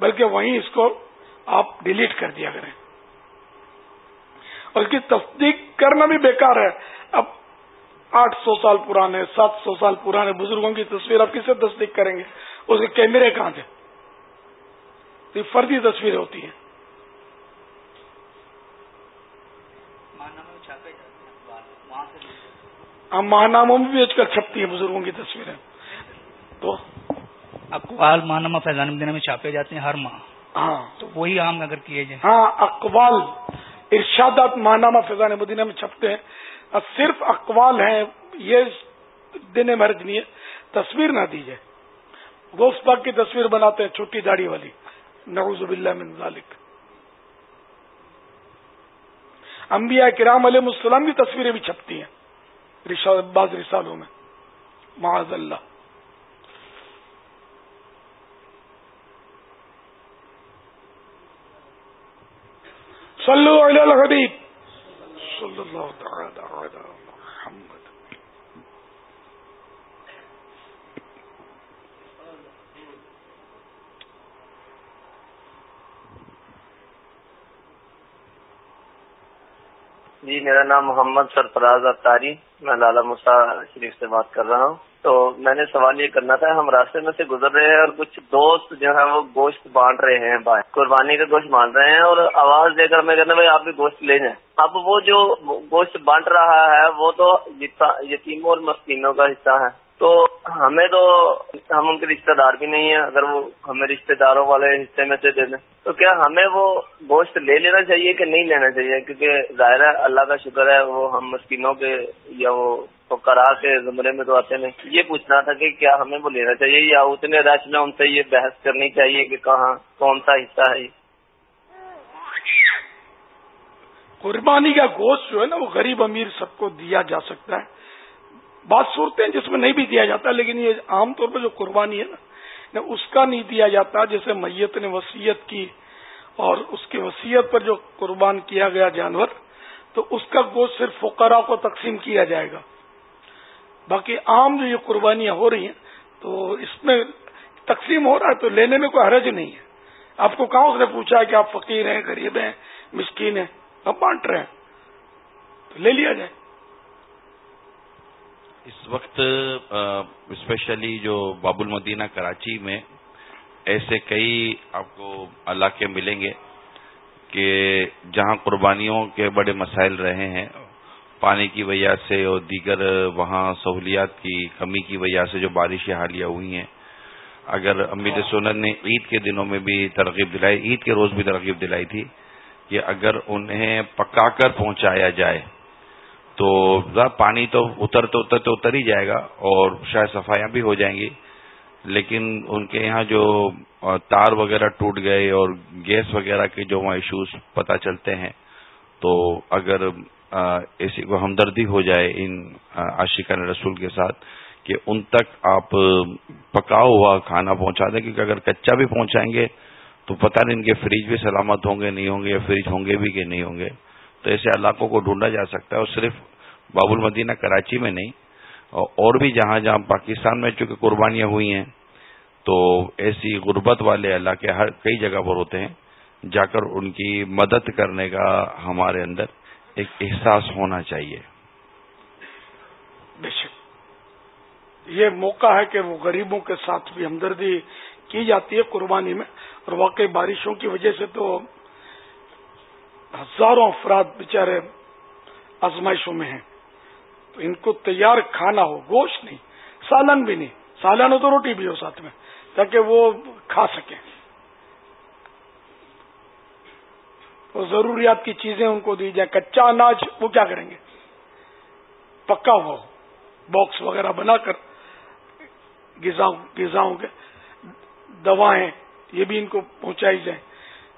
بلکہ وہیں اس کو آپ ڈیلیٹ کر دیا کریں۔ کی تصدیق کرنا بھی بیکار ہے۔ اب آٹھ سو سال پرانے سات سو سال پرانے بزرگوں کی تصویر آپ کسے تصدیق کریں گے؟ اس کے کیمرے کہاں تھے؟ یہ فرضی تصویریں ہوتی ہیں۔ ہم ماہناموں میں بھی بیچ کر چھپتی ہیں بزرگوں کی تصویریں۔ تو اقوال ماہنامہ فیضان مدینہ میں چھاپے جاتے ہیں ہر ماہ۔ ہاں۔ تو وہی عام اگر کیے جائیں۔ ہاں اقوال۔ ارشادات ماہنامہ فیضان مدینہ میں چھپتے ہیں۔ صرف اقوال ہیں، یہ دن مرض نہیں ہے۔ تصویر نہ دی جائے گوشت پاک کی تصویر بناتے ہیں، چھوٹی داڑھی والی۔ نعوذ باللہ من ذالک۔ انبیاء کرام علیہ السلام کی تصویریں بھی چھپتی ہیں بعض رسالوں میں۔ معاذ اللہ۔ صلو علی الحبیب. صلی اللہ تعالی علی محمد. جی میرا نام محمد سرفراز اختاری میں لالا مسا شریف سے بات کر رہا ہوں۔ تو میں نے سوال یہ کرنا تھا، ہم راستے میں سے گزر رہے ہیں اور کچھ دوست جو ہے وہ گوشت بانٹ رہے ہیں بھائی قربانی کا گوشت بانٹ رہے ہیں اور آواز دے کر میں کہنا بھائی آپ بھی گوشت لے جائیں۔ اب وہ جو گوشت بانٹ رہا ہے، وہ تو یتیموں اور مسکینوں کا حصہ ہے۔ تو ہمیں تو، ہم ان کے رشتہ دار بھی نہیں ہیں، اگر وہ ہمیں رشتہ داروں والے حصے میں سے دے دیں۔ تو کیا ہمیں وہ گوشت لے لینا چاہیے کہ نہیں لینا چاہیے؟ کیونکہ ظاہر ہے اللہ کا شکر ہے، وہ ہم مسکینوں کے یا وہ کرا کے زمرے میں تو آتے نہیں۔ یہ پوچھنا تھا کہ کیا ہمیں وہ لینا چاہیے؟ یا اتنے رش میں ان سے یہ بحث کرنی چاہیے کہ کہاں، کون سا حصہ ہے؟ قربانی کا گوشت جو ہے نا، وہ غریب امیر سب کو دیا جا سکتا ہے۔ بات صورتیں جس میں نہیں بھی دیا جاتا، لیکن یہ عام طور پہ جو قربانی ہے نا اس کا نہیں دیا جاتا جیسے میت نے وسیعت کی اور اس کی وسیعت پر جو قربان کیا گیا جانور، تو اس کا گوشت صرف فقرا کو تقسیم کیا جائے گا۔ باقی عام جو یہ قربانیاں ہو رہی ہیں، تو اس میں تقسیم ہو رہا ہے، تو لینے میں کوئی حرج نہیں ہے۔ آپ کو کہاں اس نے پوچھا ہے کہ آپ فقیر ہیں، غریب ہیں، مسکین ہیں؟ اب بانٹ رہے ہیں۔ تو لے لیا جائے۔ اس وقت اسپیشلی جو باب المدینہ کراچی میں ایسے کئی آپ کو علاقے ملیں گے کہ جہاں قربانیوں کے بڑے مسائل رہے ہیں پانی کی وجہ سے اور دیگر وہاں سہولیات کی کمی کی وجہ سے جو بارشیں حالیہ ہوئی ہیں اگر امیر سونت نے عید کے دنوں میں بھی ترغیب دلائی عید کے روز بھی ترغیب دلائی تھی کہ اگر انہیں پکا کر پہنچایا جائے تو پانی تو اترتے اترتے اتر ہی جائے گا اور شاید صفائیاں بھی ہو جائیں گی۔ لیکن ان کے یہاں جو تار وغیرہ ٹوٹ گئے اور گیس وغیرہ کے جو وہاں ایشوز پتہ چلتے ہیں تو اگر ایسی کو ہمدردی ہو جائے ان عاشقان رسول کے ساتھ کہ ان تک آپ پکا ہوا کھانا پہنچا دیں، کیونکہ اگر کچا بھی پہنچائیں گے تو پتہ نہیں ان کے فریج بھی سلامت ہوں گے، نہیں ہوں گے، یا فریج ہوں گے بھی کہ نہیں ہوں گے۔ تو ایسے علاقوں کو ڈھونڈا جا سکتا ہے اور صرف باب المدینہ کراچی میں نہیں اور بھی جہاں جہاں پاکستان میں چونکہ قربانیاں ہوئی ہیں، تو ایسی غربت والے علاقے ہر کئی جگہ پر ہوتے ہیں، جا کر ان کی مدد کرنے کا ہمارے اندر ایک احساس ہونا چاہیے۔ بے شک۔ یہ موقع ہے کہ وہ غریبوں کے ساتھ بھی ہمدردی کی جاتی ہے قربانی میں، اور واقعی بارشوں کی وجہ سے تو ہزاروں افراد بےچارے آزمائشوں میں ہیں۔ تو ان کو تیار کھانا ہو، گوشت نہیں، سالن بھی نہیں۔ سالن ہو تو روٹی بھی ہو ساتھ میں، تاکہ وہ کھا سکیں۔ تو ضروریات کی چیزیں ان کو دی جائیں۔ کچا اناج، وہ کیا کریں گے؟ پکا ہوا ہو، باکس وغیرہ بنا کر غذاؤں کے دوائیں، یہ بھی ان کو پہنچائی جائیں۔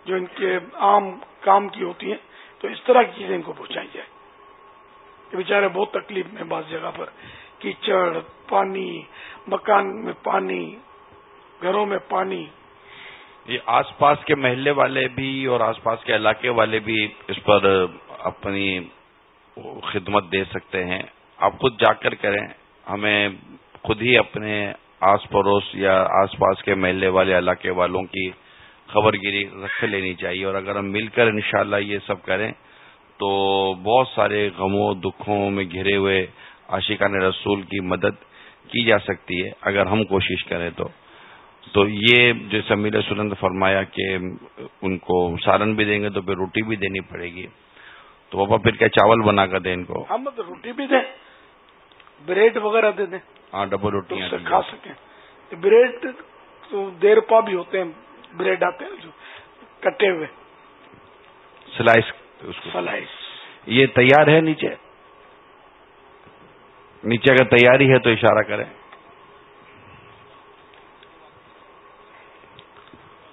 جو ان کے عام کام کی ہوتی ہیں، تو اس طرح کی چیزیں ان کو پہنچائی جائیں۔ کہ بیچارے بہت تکلیف میں بعض جگہ پر۔ کیچڑ، پانی، مکان میں پانی، گھروں میں پانی۔ یہ آس پاس کے محلے والے بھی اور آس پاس کے علاقے والے بھی اس پر اپنی خدمت دے سکتے ہیں۔ آپ خود جا کر کریں۔ ہمیں خود ہی اپنے آس پڑوس یا آس پاس کے محلے والے علاقے والوں کی خبر گیری رکھ لینی چاہیے۔ اور اگر ہم مل کر انشاءاللہ یہ سب کریں تو بہت سارے غموں، دکھوں میں گھرے ہوئے عاشقان رسول کی مدد کی جا سکتی ہے۔ اگر ہم کوشش کریں تو۔ تو یہ جو سمیر سلند فرمایا کہ ان کو سالن بھی دیں گے تو پھر روٹی بھی دینی پڑے گی۔ تو پاپا پھر کیا چاول بنا کر دیں ان کو؟ ہم روٹی بھی دیں بریڈ وغیرہ دے دیں۔ ہاں ڈبل روٹیاں کھا سکیں۔ بریڈ تو دیر پا بھی ہوتے ہیں بریڈ آتے ہیں جو کٹے ہوئے۔ Slice slice. یہ تیار ہے نیچے؟ نیچے اگر تیاری ہے تو اشارہ کریں۔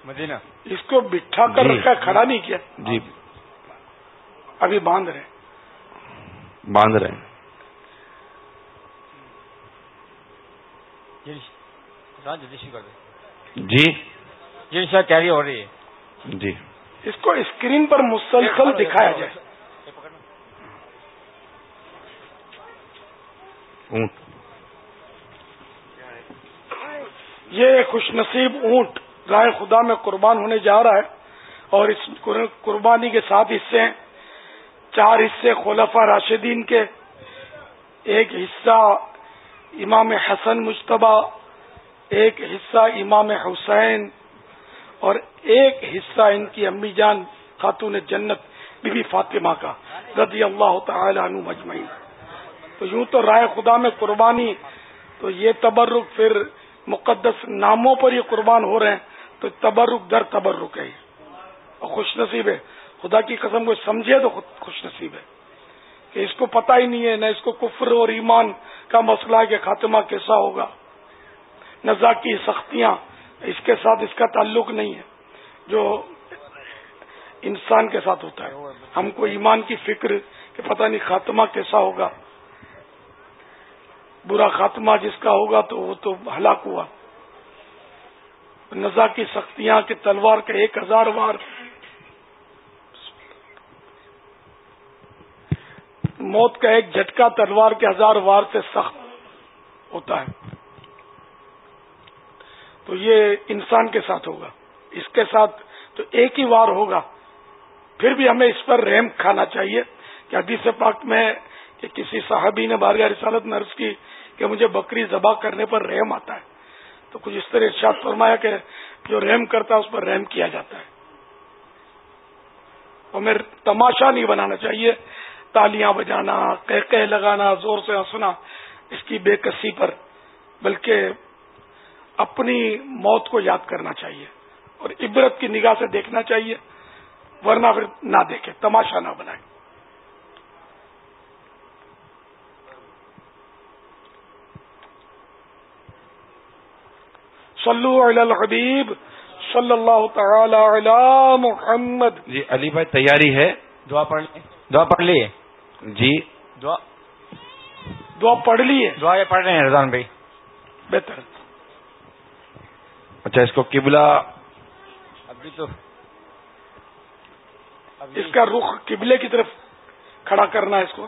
مدینہ۔ اس کو بٹھا کر جی۔ رکھا کھڑا نہیں کیا۔ جی۔ ابھی باندھ رہے باندھ رہے ہیں۔ جی جی۔ سر تیاری ہو رہی ہے۔ جی۔ اس کو اسکرین پر مسلسل دکھایا جائے۔ اونٹ۔ یہ خوش نصیب اونٹ۔ رائے خدا میں قربان ہونے جا رہا ہے اور اس قربانی کے سات حصے ہیں۔ چار حصے خلفہ راشدین کے، ایک حصہ امام حسن مشتبہ ایک حصہ امام حسین اور ایک حصہ ان کی امی جان خاتون جنت بی بی فاطمہ کا، رضی اللہ تعالی عنہ مجمعین۔ تو یوں تو رائے خدا میں قربانی، تو یہ تبرک پھر مقدس ناموں پر یہ قربان ہو رہے ہیں۔ تو تبرک در تبرک ہے۔ اور خوش نصیب ہے۔ خدا کی قسم کو سمجھے تو خوش نصیب ہے۔ کہ اس کو پتہ ہی نہیں ہے، نہ اس کو کفر اور ایمان کا مسئلہ ہے کہ خاتمہ کیسا ہوگا۔ نزا کی سختیاں، اس کے ساتھ اس کا تعلق نہیں ہے۔ جو انسان کے ساتھ ہوتا ہے۔ ہم کو ایمان کی فکر کہ پتہ نہیں خاتمہ کیسا ہوگا۔ برا خاتمہ جس کا ہوگا تو وہ تو ہلاک ہوا۔ نزا کی سختیاں کہ تلوار کے ایک ہزار وار موت کا ایک جھٹکا تلوار کے ہزار وار سے سخت ہوتا ہے۔ تو یہ انسان کے ساتھ ہوگا۔ اس کے ساتھ تو ایک ہی وار ہوگا۔ پھر بھی ہمیں اس پر رحم کھانا چاہیے۔ کہ حدیث پاک میں کہ کسی صاحبی نے بارگاہ رسالت نرس کی کہ مجھے بکری ذبح کرنے پر رحم آتا ہے۔ تو کچھ اس طرح ارشاد فرمایا کہ جو رحم کرتا ہے اس پر رحم کیا جاتا ہے۔ ہمیں تماشا نہیں بنانا چاہیے۔ تالیاں بجانا کہہ کہہ لگانا، زور سے ہنسنا، اس کی بے کسی پر، بلکہ اپنی موت کو یاد کرنا چاہیے اور عبرت کی نگاہ سے دیکھنا چاہیے، ورنہ پھر نہ دیکھیں، تماشا نہ بنائیں۔ صلو علی الحبیب صلی اللہ تعالی علی محمد. جی علی بھائی تیاری ہے؟ دعا پڑھ لی دعا پڑھ لی جی۔ دعا۔ دعا پڑھ لی ہے دعا یہ پڑھ رہے ہیں رضان بھائی۔ بہتر۔ اچھا اس کو قبلہ۔ ابھی تو۔ اس کا رخ قبلے کی طرف کھڑا کرنا ہے اس کو۔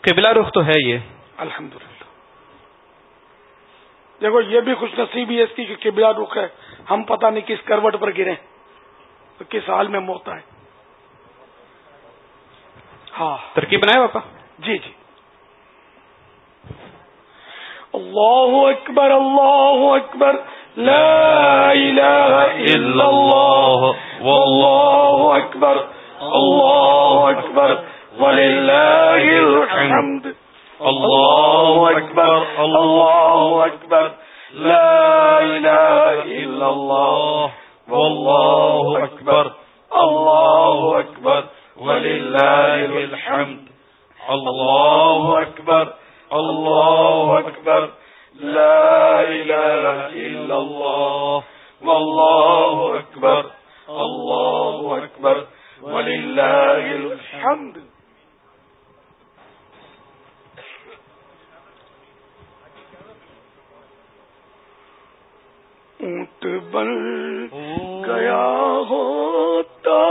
قبلہ رخ تو ہے یہ۔ الحمدللہ۔ دیکھو یہ بھی خوش نصیبی ہے اس کی کہ قبلہ رخ ہے۔ ہم پتہ نہیں کس کروٹ پر گرے تو کس حال میں موتا ہے ہاں۔ ترکیب بنائے باپا جی جی۔ اللہ اکبر اللہ اکبر۔ لا الہ الا اللہ۔ واللہ اکبر اللہ اکبر۔ وللہ الحمد۔ اللہ اکبر اللہ اکبر لا الہ الا اللہ واللہ اکبر اللہ اکبر وللہ الحمد اللہ اکبر اللہ اکبر لا الہ الا اللہ واللہ اکبر اللہ اکبر وللہ الحمد اونٹ بن گیا ہوتا۔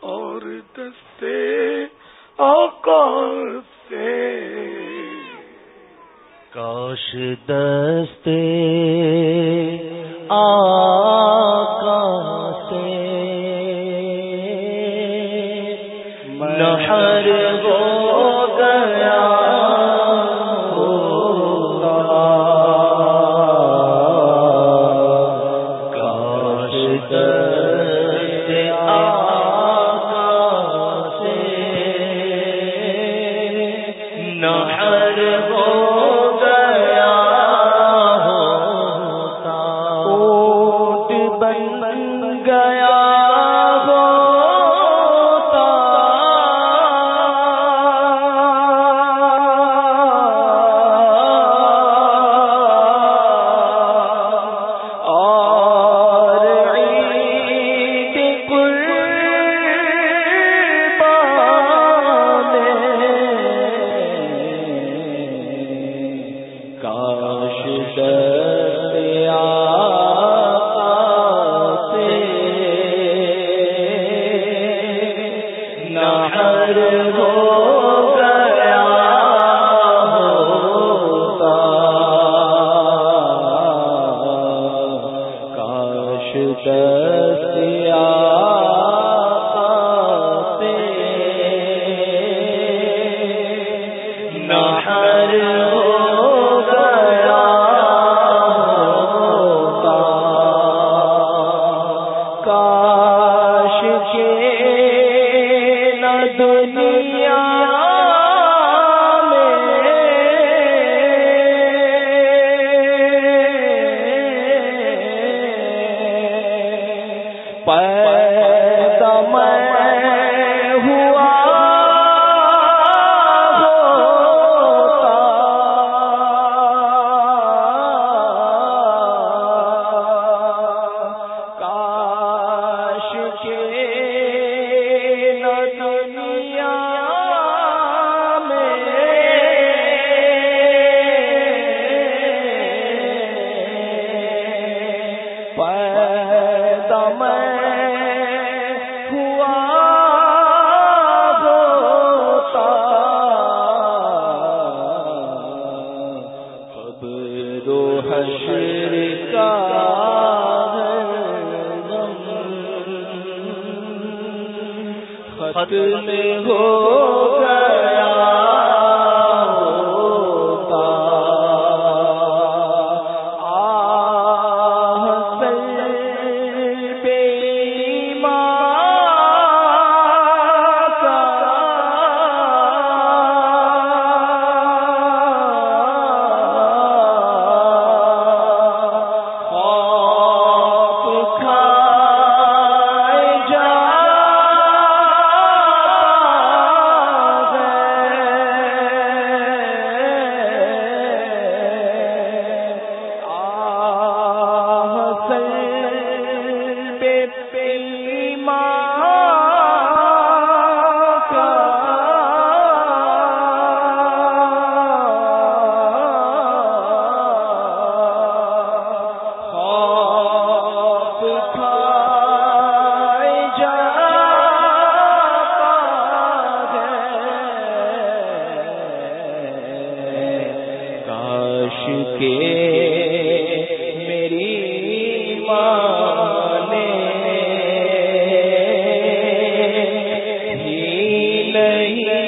اور دستے آقا سے۔ کاش دستے آقا سے۔ نہیں۔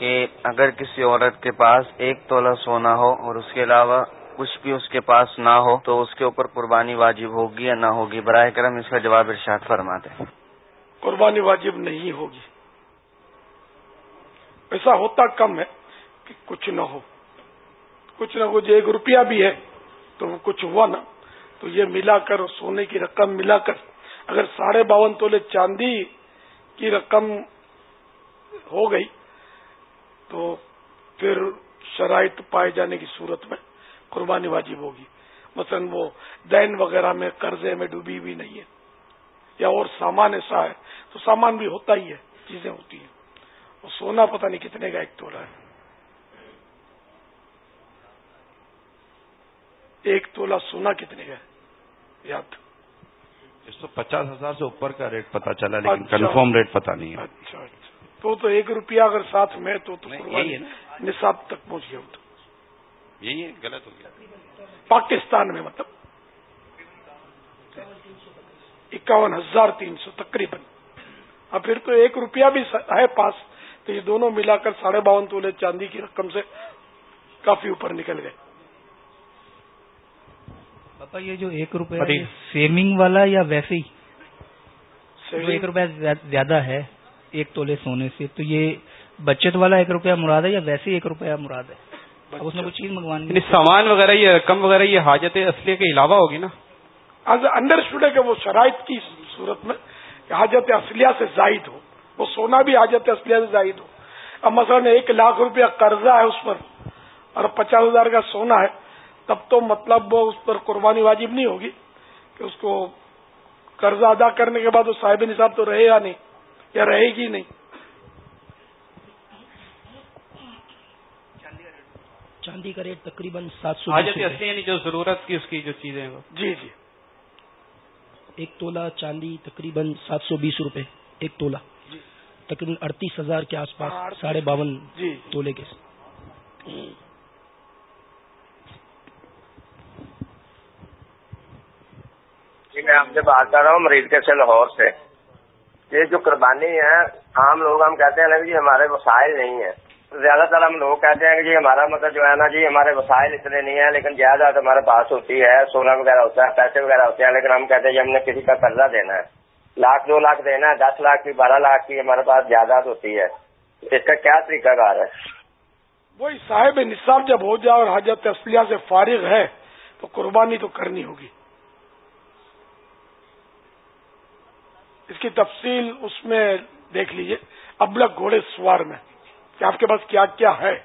کہ اگر کسی عورت کے پاس ایک تولہ سونا ہو اور اس کے علاوہ کچھ بھی اس کے پاس نہ ہو تو اس کے اوپر قربانی واجب ہوگی یا نہ ہوگی؟ براہ کرم اس کا جواب ارشاد فرماتے ہیں۔ قربانی واجب نہیں ہوگی۔ ایسا ہوتا کم ہے کہ کچھ نہ ہو۔ کچھ نہ کچھ ایک روپیہ بھی ہے تو وہ کچھ ہوا نا تو یہ ملا کر سونے کی رقم ملا کر اگر ساڑھے باون تولے چاندی کی رقم ہو گئی تو پھر شرائط پائے جانے کی صورت میں قربانی واجب ہوگی۔ مثلا وہ دین وغیرہ میں قرضے میں ڈوبی بھی نہیں ہے یا اور سامان ایسا ہے تو سامان بھی ہوتا ہی ہے چیزیں ہوتی ہیں۔ وہ سونا پتہ نہیں کتنے کا ایک تولا ہے۔ ایک تولا سونا کتنے کا ہے؟ یاد۔ ایک سو پچاس ہزار سے اوپر کا ریٹ پتا چلا لیکن کنفرم اچھا۔ ریٹ پتا نہیں ہے۔ اچھا اچھا۔ تو تو ایک روپیہ اگر ساتھ میں تو نصاب تک پہنچ گیا تو۔ یہی ہے غلط ہو گیا۔ پاکستان میں مطلب۔ اکاون ہزار تین سو تقریباً۔ اب پھر تو ایک روپیہ بھی ہے پاس۔ تو یہ دونوں ملا کر ساڑھے باون تولے چاندی کی رقم سے کافی اوپر نکل گئے۔ پاپا یہ جو ایک روپے سیونگ والا یا ویسے ہی؟ ایک روپیہ زیادہ ہے۔ ایک تولے سونے سے۔ تو یہ بچت والا ایک روپیہ مراد ہے یا ویسے ایک روپیہ مراد ہے؟ اب اس میں کوئی چیز منگوانی یعنی سامان وغیرہ یہ رقم وغیرہ یہ حاجت اصلیہ کے علاوہ ہوگی نا؟ انڈر ہے کہ وہ شرائط کی صورت میں حاجت اصلیہ سے زائد ہو۔ وہ سونا بھی حاجت اصلیہ سے زائد ہو۔ اب مثلا ایک لاکھ روپیہ قرضہ ہے اس پر اور پچاس ہزار کا سونا ہے تب تو مطلب وہ اس پر قربانی واجب نہیں ہوگی کہ اس کو قرضہ ادا کرنے کے بعد وہ صاحب نصاب تو رہے گا نہیں۔ یا رہے گی نہیں؟ چاندی کا ریٹ تقریباً سات سو یعنی جو ضرورت کی اس کی جو چیزیں جی جی۔ ایک تولا چاندی تقریباً سات سو بیس روپے ایک تولا جی۔ تقریباً اڑتیس ہزار کے آس پاس ساڑھے باون جی۔ تولے کے۔ جی میں آپ سے بات کر رہا ہوں مریض کے سے لاہور سے۔ یہ جو قربانی ہے، عام لوگ ہم کہتے ہیں نا جی ہمارے وسائل نہیں ہیں۔ زیادہ تر ہم لوگ کہتے ہیں کہ جی ہمارا مطلب جو ہے نا جی ہمارے وسائل اتنے نہیں ہیں، لیکن جائیداد ہمارے پاس ہوتی ہے سونا وغیرہ ہوتا ہے، پیسے وغیرہ ہوتے ہیں، لیکن ہم کہتے ہیں جی ہم نے کسی کا قرضہ دینا ہے۔ لاکھ، دو لاکھ دینا ہے، دس لاکھ کی بارہ لاکھ کی ہمارے پاس جائیداد ہوتی ہے۔ اس کا کیا طریقہ کار ہے؟ وہی صاحب نصاب جب ہو جائے اور حاجت اصلیہ سے فارغ ہے، تو قربانی تو کرنی ہوگی۔ اس کی تفصیل اس میں دیکھ لیجیے۔ ابلک گھوڑے سوار میں۔ کہ آپ کے پاس کیا کیا ہے؟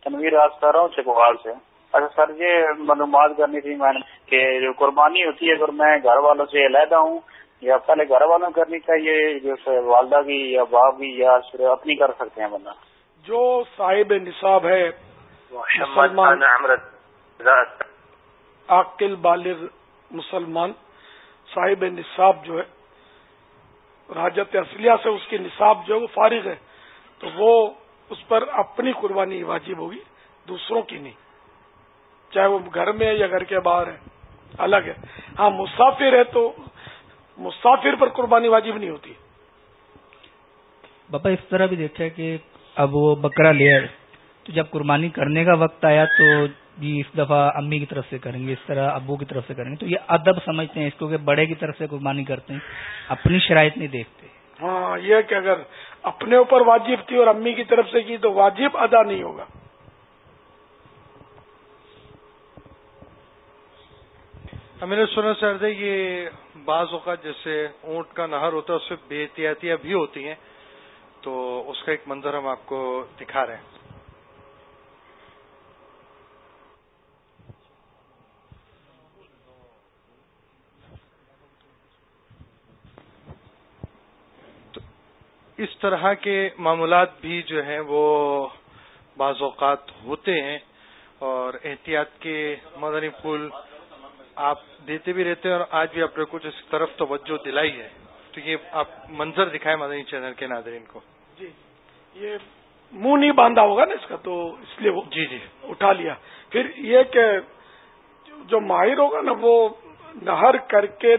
تنویر آج کر رہا ہوں چکوال سے۔ اچھا سر یہ معلومات کرنی تھی میں نے کہ جو قربانی ہوتی ہے اگر میں گھر والوں سے علیحدہ ہوں یا پہلے گھر والوں کرنی چاہیے جیسے والدہ کی یا باپ کی یا صرف اپنی کر سکتے ہیں بندہ۔ جو صاحب نصاب ہے عاقل، بالغ، مسلمان، صاحب نصاب جو ہے، راجت اصلیہ سے اس کی نصاب جو ہے وہ فارغ ہے، تو وہ اس پر اپنی قربانی واجب ہوگی، دوسروں کی نہیں۔ چاہے وہ گھر میں یا گھر کے باہر ہے، الگ ہے۔ ہاں مسافر ہے تو مسافر پر قربانی واجب نہیں ہوتی۔ باپا، اس طرح بھی دیکھا کہ اب وہ بکرا لے آئے۔ تو جب قربانی کرنے کا وقت آیا تو جی اس دفعہ امی کی طرف سے کریں گے اس طرح ابو کی طرف سے کریں گے۔ تو یہ ادب سمجھتے ہیں اس کو کہ بڑے کی طرف سے قربانی کرتے ہیں اپنی شرائط نہیں دیکھتے۔ ہاں یہ کہ اگر اپنے اوپر واجب تھی اور امی کی طرف سے کی تو واجب ادا نہیں ہوگا۔ امیر سنا سر یہ بعض اوقات جیسے اونٹ کا نہر ہوتا ہے اس سے بے احتیاطیاں بھی ہوتی ہیں۔ تو اس کا ایک منظر ہم آپ کو دکھا رہے ہیں۔ اس طرح کے معاملات بھی جو ہیں وہ بعض اوقات ہوتے ہیں اور احتیاط کے مدنی پھول آپ دیتے بھی رہتے ہیں اور آج بھی آپ نے کچھ اس طرف توجہ دلائی ہے۔ تو یہ آپ منظر دکھائے مدنی چینل کے ناظرین کو۔ جی یہ منہ نہیں باندھا ہوگا نا اس کا تو اس لیے وہ جی جی۔ اٹھا لیا۔ پھر یہ کہ جو ماہر ہوگا نا وہ نہر کر کے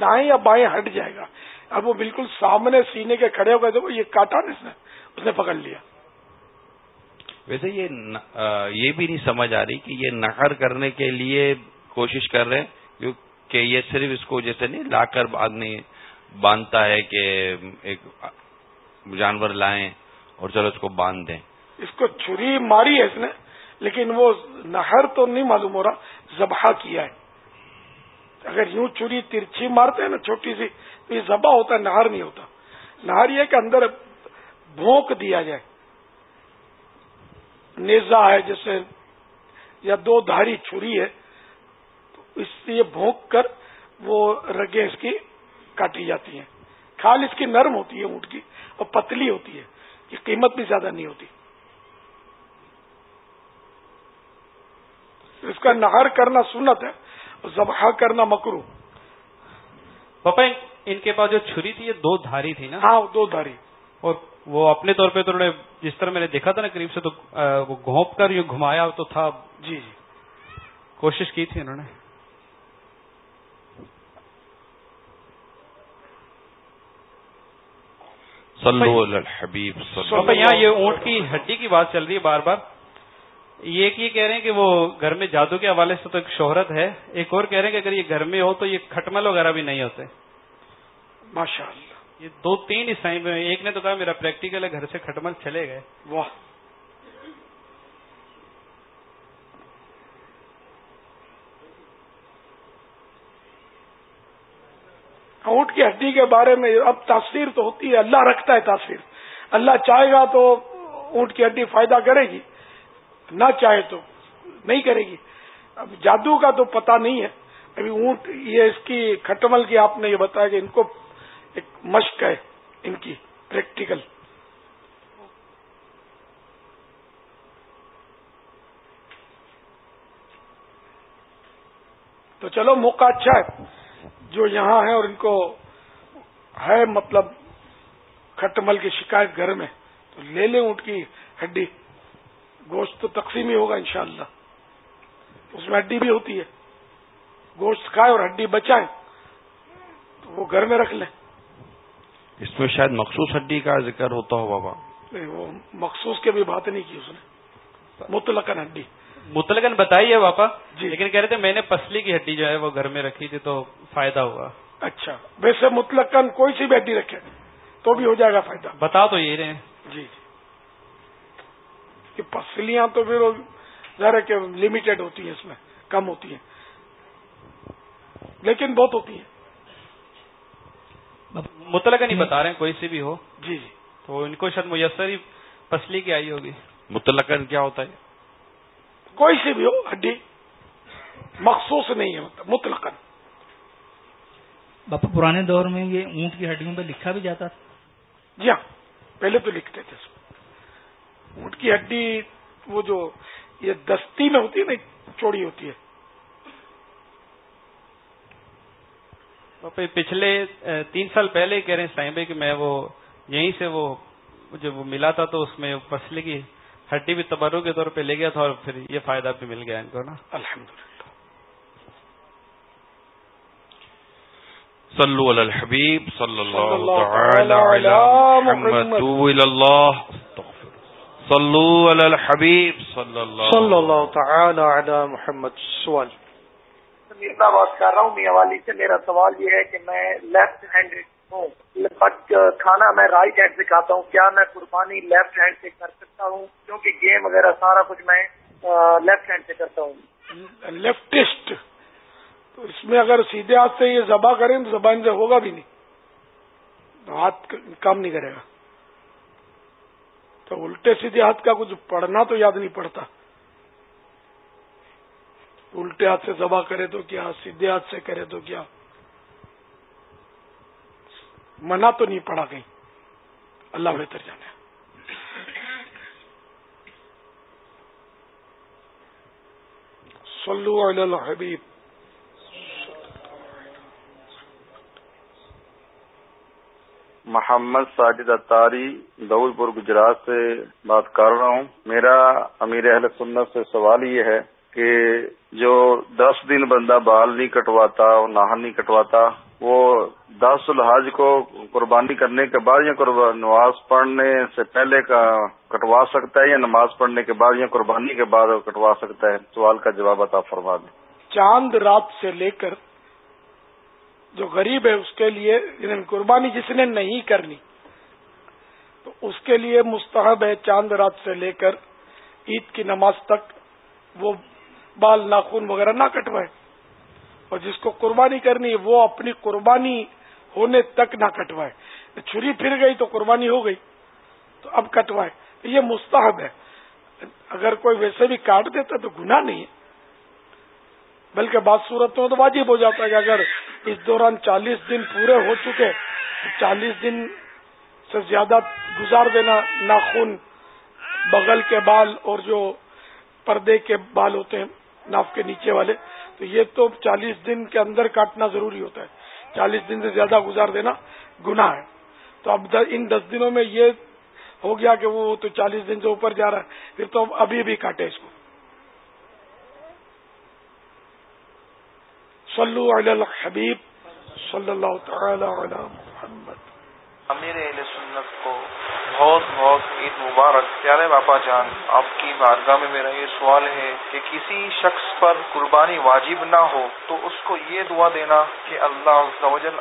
دائیں یا بائیں ہٹ جائے گا۔ اب وہ بالکل سامنے سینے کے کھڑے ہو گئے تھے وہ یہ کاٹا نا اس نے اس نے پکڑ لیا۔ ویسے یہ یہ بھی نہیں سمجھ آ رہی کہ یہ نہر کرنے کے لیے کوشش کر رہے ہیں کیونکہ یہ صرف اس کو جیسے نہیں لا کر آدمی باندھتا ہے کہ ایک جانور لائیں اور چلو اس کو باندھ دیں۔ اس کو چھری ماری ہے اس نے لیکن وہ نہر تو نہیں معلوم ہو رہا ذبح کیا ہے۔ اگر یوں چوری ترچھی مارتے ہیں نا چھوٹی سی یہ ذبح ہوتا ہے نہر نہیں ہوتا۔ نہر یہ کہ اندر بھونک دیا جائے۔ نیزا ہے، جیسے یا دو دھاری چھری ہے اس سے یہ بھونک کر وہ رگیں اس کی کاٹی جاتی ہیں۔ کھال اس کی نرم ہوتی ہے، اونٹ کی، اور پتلی ہوتی ہے۔ یہ قیمت بھی زیادہ نہیں ہوتی۔ اس کا نہر کرنا سنت ہے ذبح کرنا مکرو ان کے پاس جو چھری تھی یہ دو دھاری تھی نا؟ ہاں دو دھاری۔ اور وہ اپنے طور پہ تو انہوں نے جس طرح میں نے دیکھا تھا نا قریب سے تو وہ گھونپ کر یہ گھمایا تو تھا۔ جی جی۔ کوشش کی تھی انہوں نے۔ الحبیب یہاں یہ اونٹ کی ہڈی کی بات چل رہی ہے بار بار۔ یہ ایک یہ کہہ رہے ہیں کہ وہ گھر میں جادو کے حوالے سے تو ایک شہرت ہے۔ ایک اور کہہ رہے ہیں کہ اگر یہ گھر میں ہو تو یہ کھٹمل وغیرہ بھی نہیں ہوتے۔ ماشاء اللہ یہ دو تین عیسائی میں ایک نے تو کہا میرا پریکٹیکل ہے گھر سے کھٹمل چلے گئے۔ واہ۔ اونٹ کی ہڈی کے بارے میں اب تاثیر تو ہوتی ہے اللہ رکھتا ہے تاثیر۔ اللہ چاہے گا تو اونٹ کی ہڈی فائدہ کرے گی نہ چاہے تو نہیں کرے گی۔ اب جادو کا تو پتہ نہیں ہے۔ ابھی اونٹ یہ اس کی کھٹمل کی آپ نے یہ بتایا کہ ان کو ایک مشق ہے ان کی پریکٹیکل تو چلو، موقع اچھا ہے۔ جو یہاں ہے اور ان کو ہے مطلب کھٹمل کی شکایت گھر میں، تو لے لیں اونٹ کی ہڈی۔ گوشت تو تقسیم ہی ہوگا انشاءاللہ۔ اس میں ہڈی بھی ہوتی ہے۔ گوشت کھائے اور ہڈی بچائے تو وہ گھر میں رکھ لیں۔ اس میں شاید مخصوص ہڈی کا ذکر ہوتا ہو بابا۔ نہیں وہ مخصوص کے بھی بات نہیں کی اس نے۔ متلقن ہڈی۔ متلقن بتائی ہے باپا جی۔ لیکن کہہ رہے تھے میں نے پسلی کی ہڈی جو ہے وہ گھر میں رکھی تھی تو فائدہ ہوا۔ اچھا ویسے متلقن کوئی سی بھی ہڈی رکھے تو بھی ہو جائے گا فائدہ۔ بتا تو یہ رہے جی جی۔ کہ پسلیاں تو پھر ذرا کہ لمیٹڈ ہوتی ہیں اس میں کم ہوتی ہیں۔ لیکن بہت ہوتی ہیں۔ متلقن نہیں بتا رہے ہیں کوئی سی بھی ہو۔ جی جی۔ تو ان کو شاید میسر ہی پسلی کی آئی ہوگی۔ متلقن کیا ہوتا ہے؟ کوئی سی بھی ہو ہڈی۔ مخصوص نہیں ہے مطلب متلقن باپا پرانے دور میں یہ اونٹ کی ہڈیوں پہ لکھا بھی جاتا تھا۔ جی ہاں پہلے تو لکھتے تھے اونٹ کی ہڈی وہ جو یہ دستی میں ہوتی ہے نا چوڑی ہوتی ہے۔ پچھلے تین سال پہلے کہہ رہے ہیں سائیں بھائی کہ میں وہ یہیں سے وہ جب وہ ملا تھا تو اس میں فصلے کی ہڈی بھی تبرو کے طور پہ لے گیا تھا اور پھر یہ فائدہ بھی مل گیا ان کو نا۔ الحمد صلو علی الحبیب صلی اللہ تعالی علی محمد. اللہ۔ صلو علی الحبیب صلی اللہ صلی اللہ تعالی علی محمد سوال میرا بات کر رہا ہوں، میاں والی سے۔ میرا سوال یہ ہے کہ میں لیفٹ ہینڈ ہوں بٹ کھانا میں رائٹ ہینڈ سے کھاتا ہوں، کیا میں قربانی لیفٹ ہینڈ سے کر سکتا ہوں؟ کیونکہ گیم وغیرہ سارا کچھ میں لیفٹ ہینڈ سے کرتا ہوں۔ لیفٹسٹ تو اس میں اگر سیدھے ہاتھ سے یہ ذبح کریں تو زبان سے ہوگا بھی نہیں۔ تو ہاتھ کام نہیں کرے گا۔ تو الٹے سیدھے ہاتھ کا کچھ پڑھنا تو یاد نہیں پڑتا۔ الٹے ہاتھ سے ذبح کرے تو کیا، سیدھے ہاتھ سے کرے تو کیا؟ منع تو نہیں پڑا کہیں۔ اللہ بہتر جانے۔ صلو علی الحبیب۔ محمد ساجد اتاری دول پور گجرات سے بات کر رہا ہوں۔ میرا امیر اہل سنت سے سوال یہ ہے کہ جو دس دن بندہ بال نہیں کٹواتا اور ناہن نہیں کٹواتا، وہ دس الحاج کو قربانی کرنے کے بعد یا نماز پڑھنے سے پہلے کا کٹوا سکتا ہے یا نماز پڑھنے کے بعد یا قربانی کے بعد کٹوا سکتا ہے؟ سوال کا جواب عطا فرما دیں۔ چاند رات سے لے کر جو غریب ہے اس کے لیے یعنی قربانی جس نے نہیں کرنی، تو اس کے لیے مستحب ہے چاند رات سے لے کر عید کی نماز تک وہ بال ناخون وغیرہ نہ کٹوائے۔ اور جس کو قربانی کرنی ہے، وہ اپنی قربانی ہونے تک نہ کٹوائے۔ چھری پھر گئی تو قربانی ہو گئی، تو اب کٹوائے۔ یہ مستحب ہے۔ اگر کوئی ویسے بھی کاٹ دیتا تو گناہ نہیں ہے۔ بلکہ بعض صورتوں تو واجب ہو جاتا ہے کہ اگر اس دوران چالیس دن پورے ہو چکے، چالیس دن سے زیادہ گزار دینا ناخن، بغل کے بال اور جو پردے کے بال ہوتے ہیں ناف کے نیچے والے۔ تو یہ تو چالیس دن کے اندر کاٹنا ضروری ہوتا ہے۔ چالیس دن سے زیادہ گزار دینا گناہ ہے۔ تو اب ان دس دنوں میں یہ ہو گیا کہ وہ تو چالیس دن سے اوپر جا رہا ہے۔ پھر تو ابھی بھی کاٹے اس کو۔ صلو علی الحبیب صلی اللہ تعالی علی محمد۔ امیر اہل سنت کو بہت بہت عید مبارک۔ پیارے باپا جان، آپ کی بارگاہ میں میرا یہ سوال ہے کہ کسی شخص پر قربانی واجب نہ ہو تو اس کو یہ دعا دینا کہ اللہ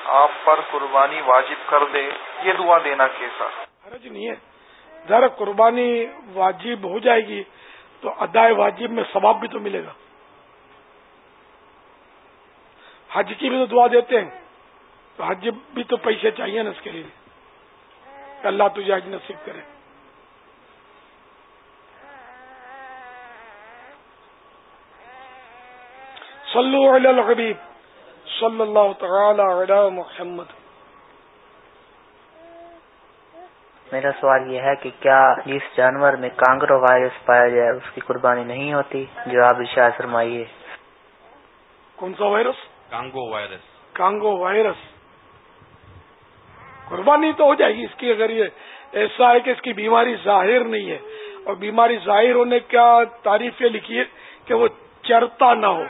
آپ پر قربانی واجب کر دے۔ یہ دعا دینا کیسا؟ حرج نہیں ہے۔ ذرا قربانی واجب ہو جائے گی تو ادائے واجب میں ثواب بھی تو ملے گا۔ حج کی بھی تو دعا دیتے ہیں۔ تو حج بھی تو پیسے چاہیے نا اس کے لیے۔ اللہ تجھے حج نصیب کرے۔ صلو علی الحبیب صلی اللہ تعالی علی محمد۔ میرا سوال یہ ہے کہ کیا جس جانور میں کانگرو وائرس پایا جائے اس کی قربانی نہیں ہوتی؟ جو آپ اشاع فرمائیے۔ کون سا virus? Congo virus. Congo virus. قربانی تو ہو جائے گی اس کی، اگر یہ ایسا ہے کہ اس کی بیماری ظاہر نہیں ہے۔ اور بیماری ظاہر ہونے کا تعریف یہ لکھی ہے کہ وہ چرتا نہ ہو۔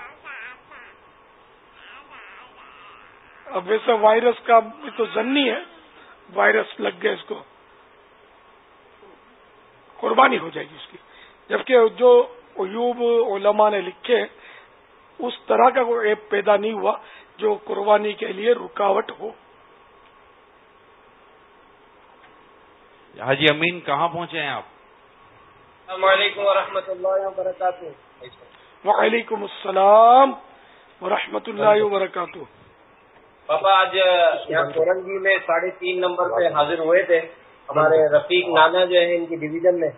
اب ویسے وائرس کا بھی تو زنی ہے، وائرس لگ گیا اس کو۔ قربانی ہو جائے گی اس کی۔ جبکہ جو عیوب علماء نے لکھے اس طرح کا کوئی ایپ پیدا نہیں ہوا جو قربانی کے لیے رکاوٹ ہو۔ حاجی امین کہاں پہنچے ہیں آپ؟ السلام علیکم ورحمۃ اللہ وبرکاتہ۔ وعلیکم السلام ورحمۃ اللہ وبرکاتہ۔ پاپا آج یہاں سورنگی میں ساڑھے تین نمبر پہ حاضر ہوئے تھے۔ ہمارے رفیق نانا جو ہے ان کی ڈویژن میں۔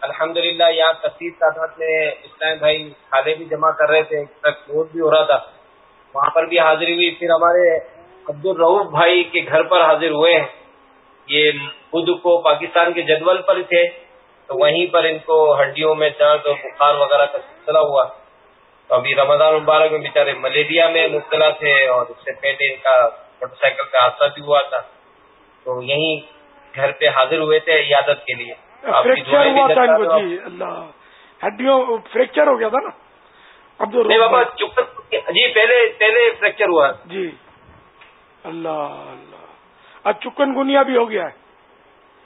الحمد للہ یہاں کثیر تعداد میں اسلام بھائی کھادے بھی جمع کر رہے تھے روز بھی ہو رہا تھا۔ وہاں پر بھی حاضری ہوئی پھر ہمارے عبد الروف بھائی کے گھر پر حاضر ہوئے ہیں۔ یہ خود کو پاکستان کے جدول پر تھے تو وہیں پر ان کو ہڈیوں میں درد اور بخار وغیرہ کا سلسلہ ہوا۔ تو ابھی رمضان مبارک میں بےچارے ملیریا میں مبتلا تھے اور اس سے پہلے ان کا موٹر سائیکل کا حادثہ بھی ہوا تھا۔ تو یہیں گھر پہ حاضر ہوئے تھے عیادت کے لیے۔ فریکچر ہوا تھا ان کو جی اللہ۔ ہڈیوں فریکچر ہو گیا تھا نا؟ اب بابا جی پہلے پہلے فریکچر ہوا۔ جی۔ اللہ اللہ۔ اب چکن گنیا بھی ہو گیا ہے۔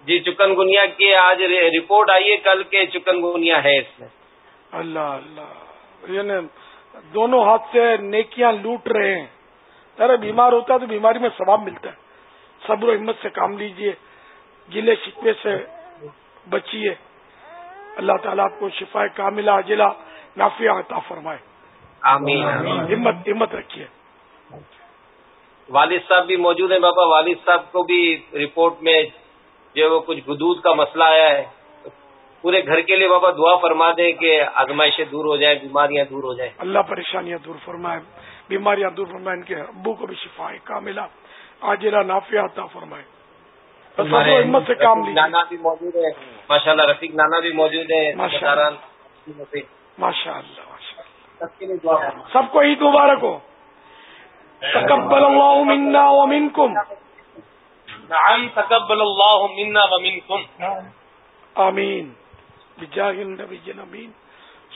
جی چکن گنیا کی آج رپورٹ آئی ہے کل کے چکن گنیا ہے اس میں۔ اللہ اللہ۔ یعنی دونوں ہاتھ سے نیکیاں لوٹ رہے ہیں۔ ارے بیمار ہوتا ہے تو بیماری میں ثواب ملتا ہے۔ صبر و ہمت سے کام لیجیے۔ گلے شکوے سے بچیے اللہ تعالیٰ آپ کو شفا کاملہ اجلا نافیہ عطا فرمائے۔ آمین ہمت ہمت رکھیے۔ والد صاحب بھی موجود ہیں بابا والد صاحب کو بھی رپورٹ میں جو وہ کچھ گدود کا مسئلہ آیا ہے پورے گھر کے لیے بابا دعا فرما دیں کہ آزمائشیں دور ہو جائیں بیماریاں دور ہو جائیں۔ اللہ پریشانیاں دور فرمائے بیماریاں دور فرمائے ان کے ابو کو بھی شفا کا ملا آجلا نافیہ عطا فرمائے۔ ہمت سے کام نانا بھی موجود ہے ماشاء اللہ رفیق نانا بھی موجود ہے ماشاء اللہ سب کو عید مبارک ہو۔ تقبل اللہ منا ومنکم نعم تقبل اللہ منا ومنکم آمین. بجاہ النبی امین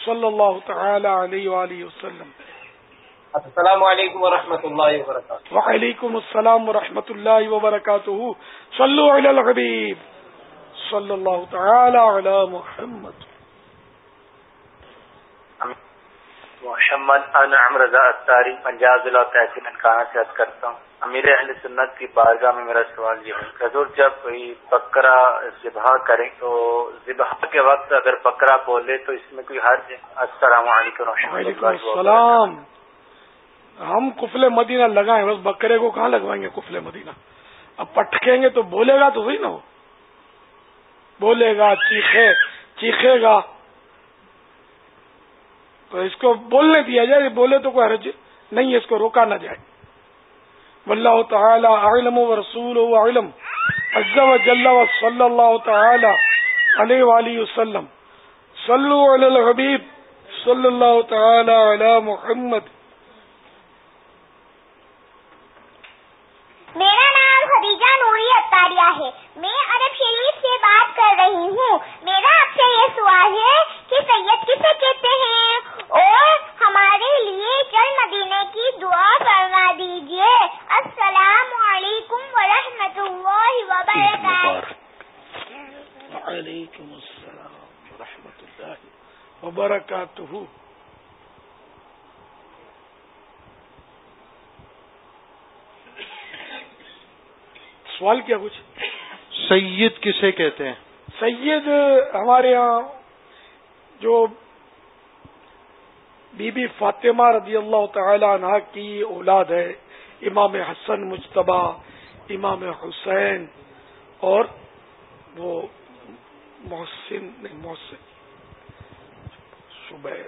صلی اللہ تعالی علیہ وآلہ وسلم. السلام علیکم ورحمۃ اللہ وبرکاتہ وعلیکم السلام ورحمۃ اللہ وبرکاتہ صلو علی الحبیب. صلی اللہ تعالی علی محمد. محمد انعم رضا اتاری پنجاب ضلع تحصیل ننکانہ سے عرض کرتا ہوں؟ امیر اہل سنت کی بارگاہ میں میرا سوال یہ ہے حضور جب کوئی بکرا ذبح کریں تو ذبح کے وقت اگر بکرا بولے تو اس میں کوئی حرج السلام علیکم وعلیکم السلام۔ ہم کفل مدینہ لگائیں بس بکرے کو کہاں لگوائیں گے کفل مدینہ؟ اب پٹکیں گے تو بولے گا تو وہی نا وہ۔ بولے گا چیخے چیخے گا۔ تو اس کو بولنے دیا جائے بولے تو کوئی حرج نہیں ہے، اس کو روکا نہ جائے۔ واللہ تعالی اعلم و رسول و علم عز و جل و صلی اللہ تعالی علیہ وآلہ وسلم۔ صلو علی الحبیب صلی اللہ تعالی علی محمد۔ میرا نام خدیجہ نوری اتاریہ ہے۔ میں عرب شریف سے بات کر رہی ہوں۔ میرا آپ سے یہ سوال ہے کہ سید کسے کہتے ہیں؟ اور ہمارے لیے چل مدینے کی دعا فرما دیجیے السلام علیکم ورحمۃ اللہ وبرکاتہ۔ وعلیکم السلام ورحمۃ اللہ وبرکاتہ۔ سوال کیا کچھ؟ سید کسے کہتے ہیں؟ سید ہمارے یہاں جو بی بی فاطمہ رضی اللہ تعالی عنہ کی اولاد ہے، امام حسن مجتبہ، امام حسین اور وہ محسن، نہیں، محسن شبیر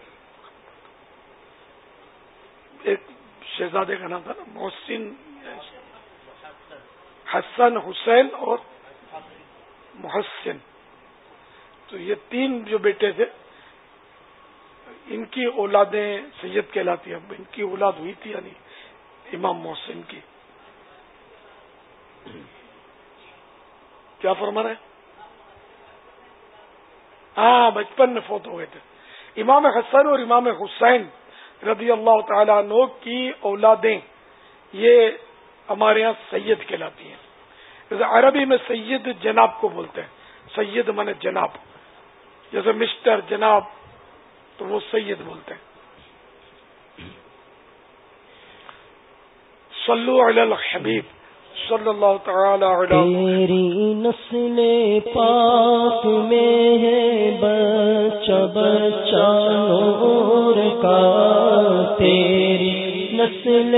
ایک شہزادے کا نام تھا نا، محسن، حسن، حسین اور محسن۔ تو یہ تین جو بیٹے تھے، ان کی اولادیں سید کہلاتی ہیں۔ ان کی اولاد ہوئی تھی یعنی امام محسن کی۔ کیا فرما رہے ہاں بچپن میں فوت ہو گئے تھے۔ امام حسن اور امام حسین رضی اللہ تعالیٰ عنہ کی اولادیں، یہ ہمارے یہاں سید کہلاتی ہیں۔ عربی میں سید جناب کو بولتے ہیں۔ سید من جناب۔ جیسے مسٹر جناب، تو وہ سید بولتے ہیں۔ صلو علی الحبیب۔ صلی اللہ تعالی تیری نسل پاک میں ہے بچہ بچہ نور کا۔ تیری نسل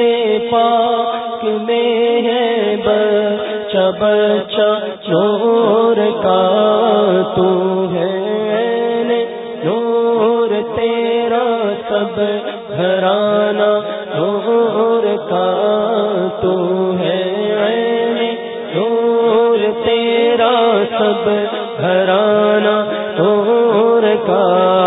پاک میں ہے بچہ بچہ نور کا تو ہے۔ نور تیرا سب گھرانا نور کا تو ہے۔ نور تیرا سب گھرانا نور کا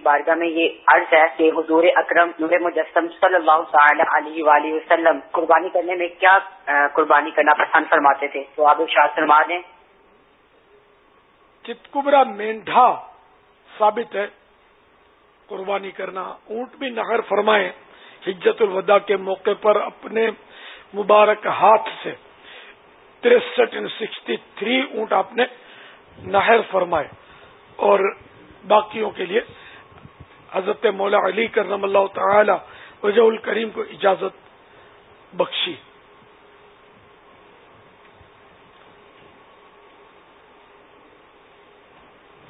کی بارگاہ میں یہ عرض ہے کہ حضور اکرم نور مجسم صلی اللہ تعالی علیہ وآلہ وسلم قربانی کرنے میں کیا قربانی کرنا پسند فرماتے تھے؟ تو آپ شاہ فرما دیں۔ چتکبرا مینڈا ثابت ہے۔ قربانی کرنا، اونٹ بھی نہر فرمائے حجت الوداع کے موقع پر اپنے مبارک ہاتھ سے۔ تریسٹھ سکسٹی تھری اونٹ آپ نے نہر فرمائے۔ اور باقیوں کے لیے حضرت مولا علی کرم اللہ تعالی وجہ الکریم کو اجازت بخشی۔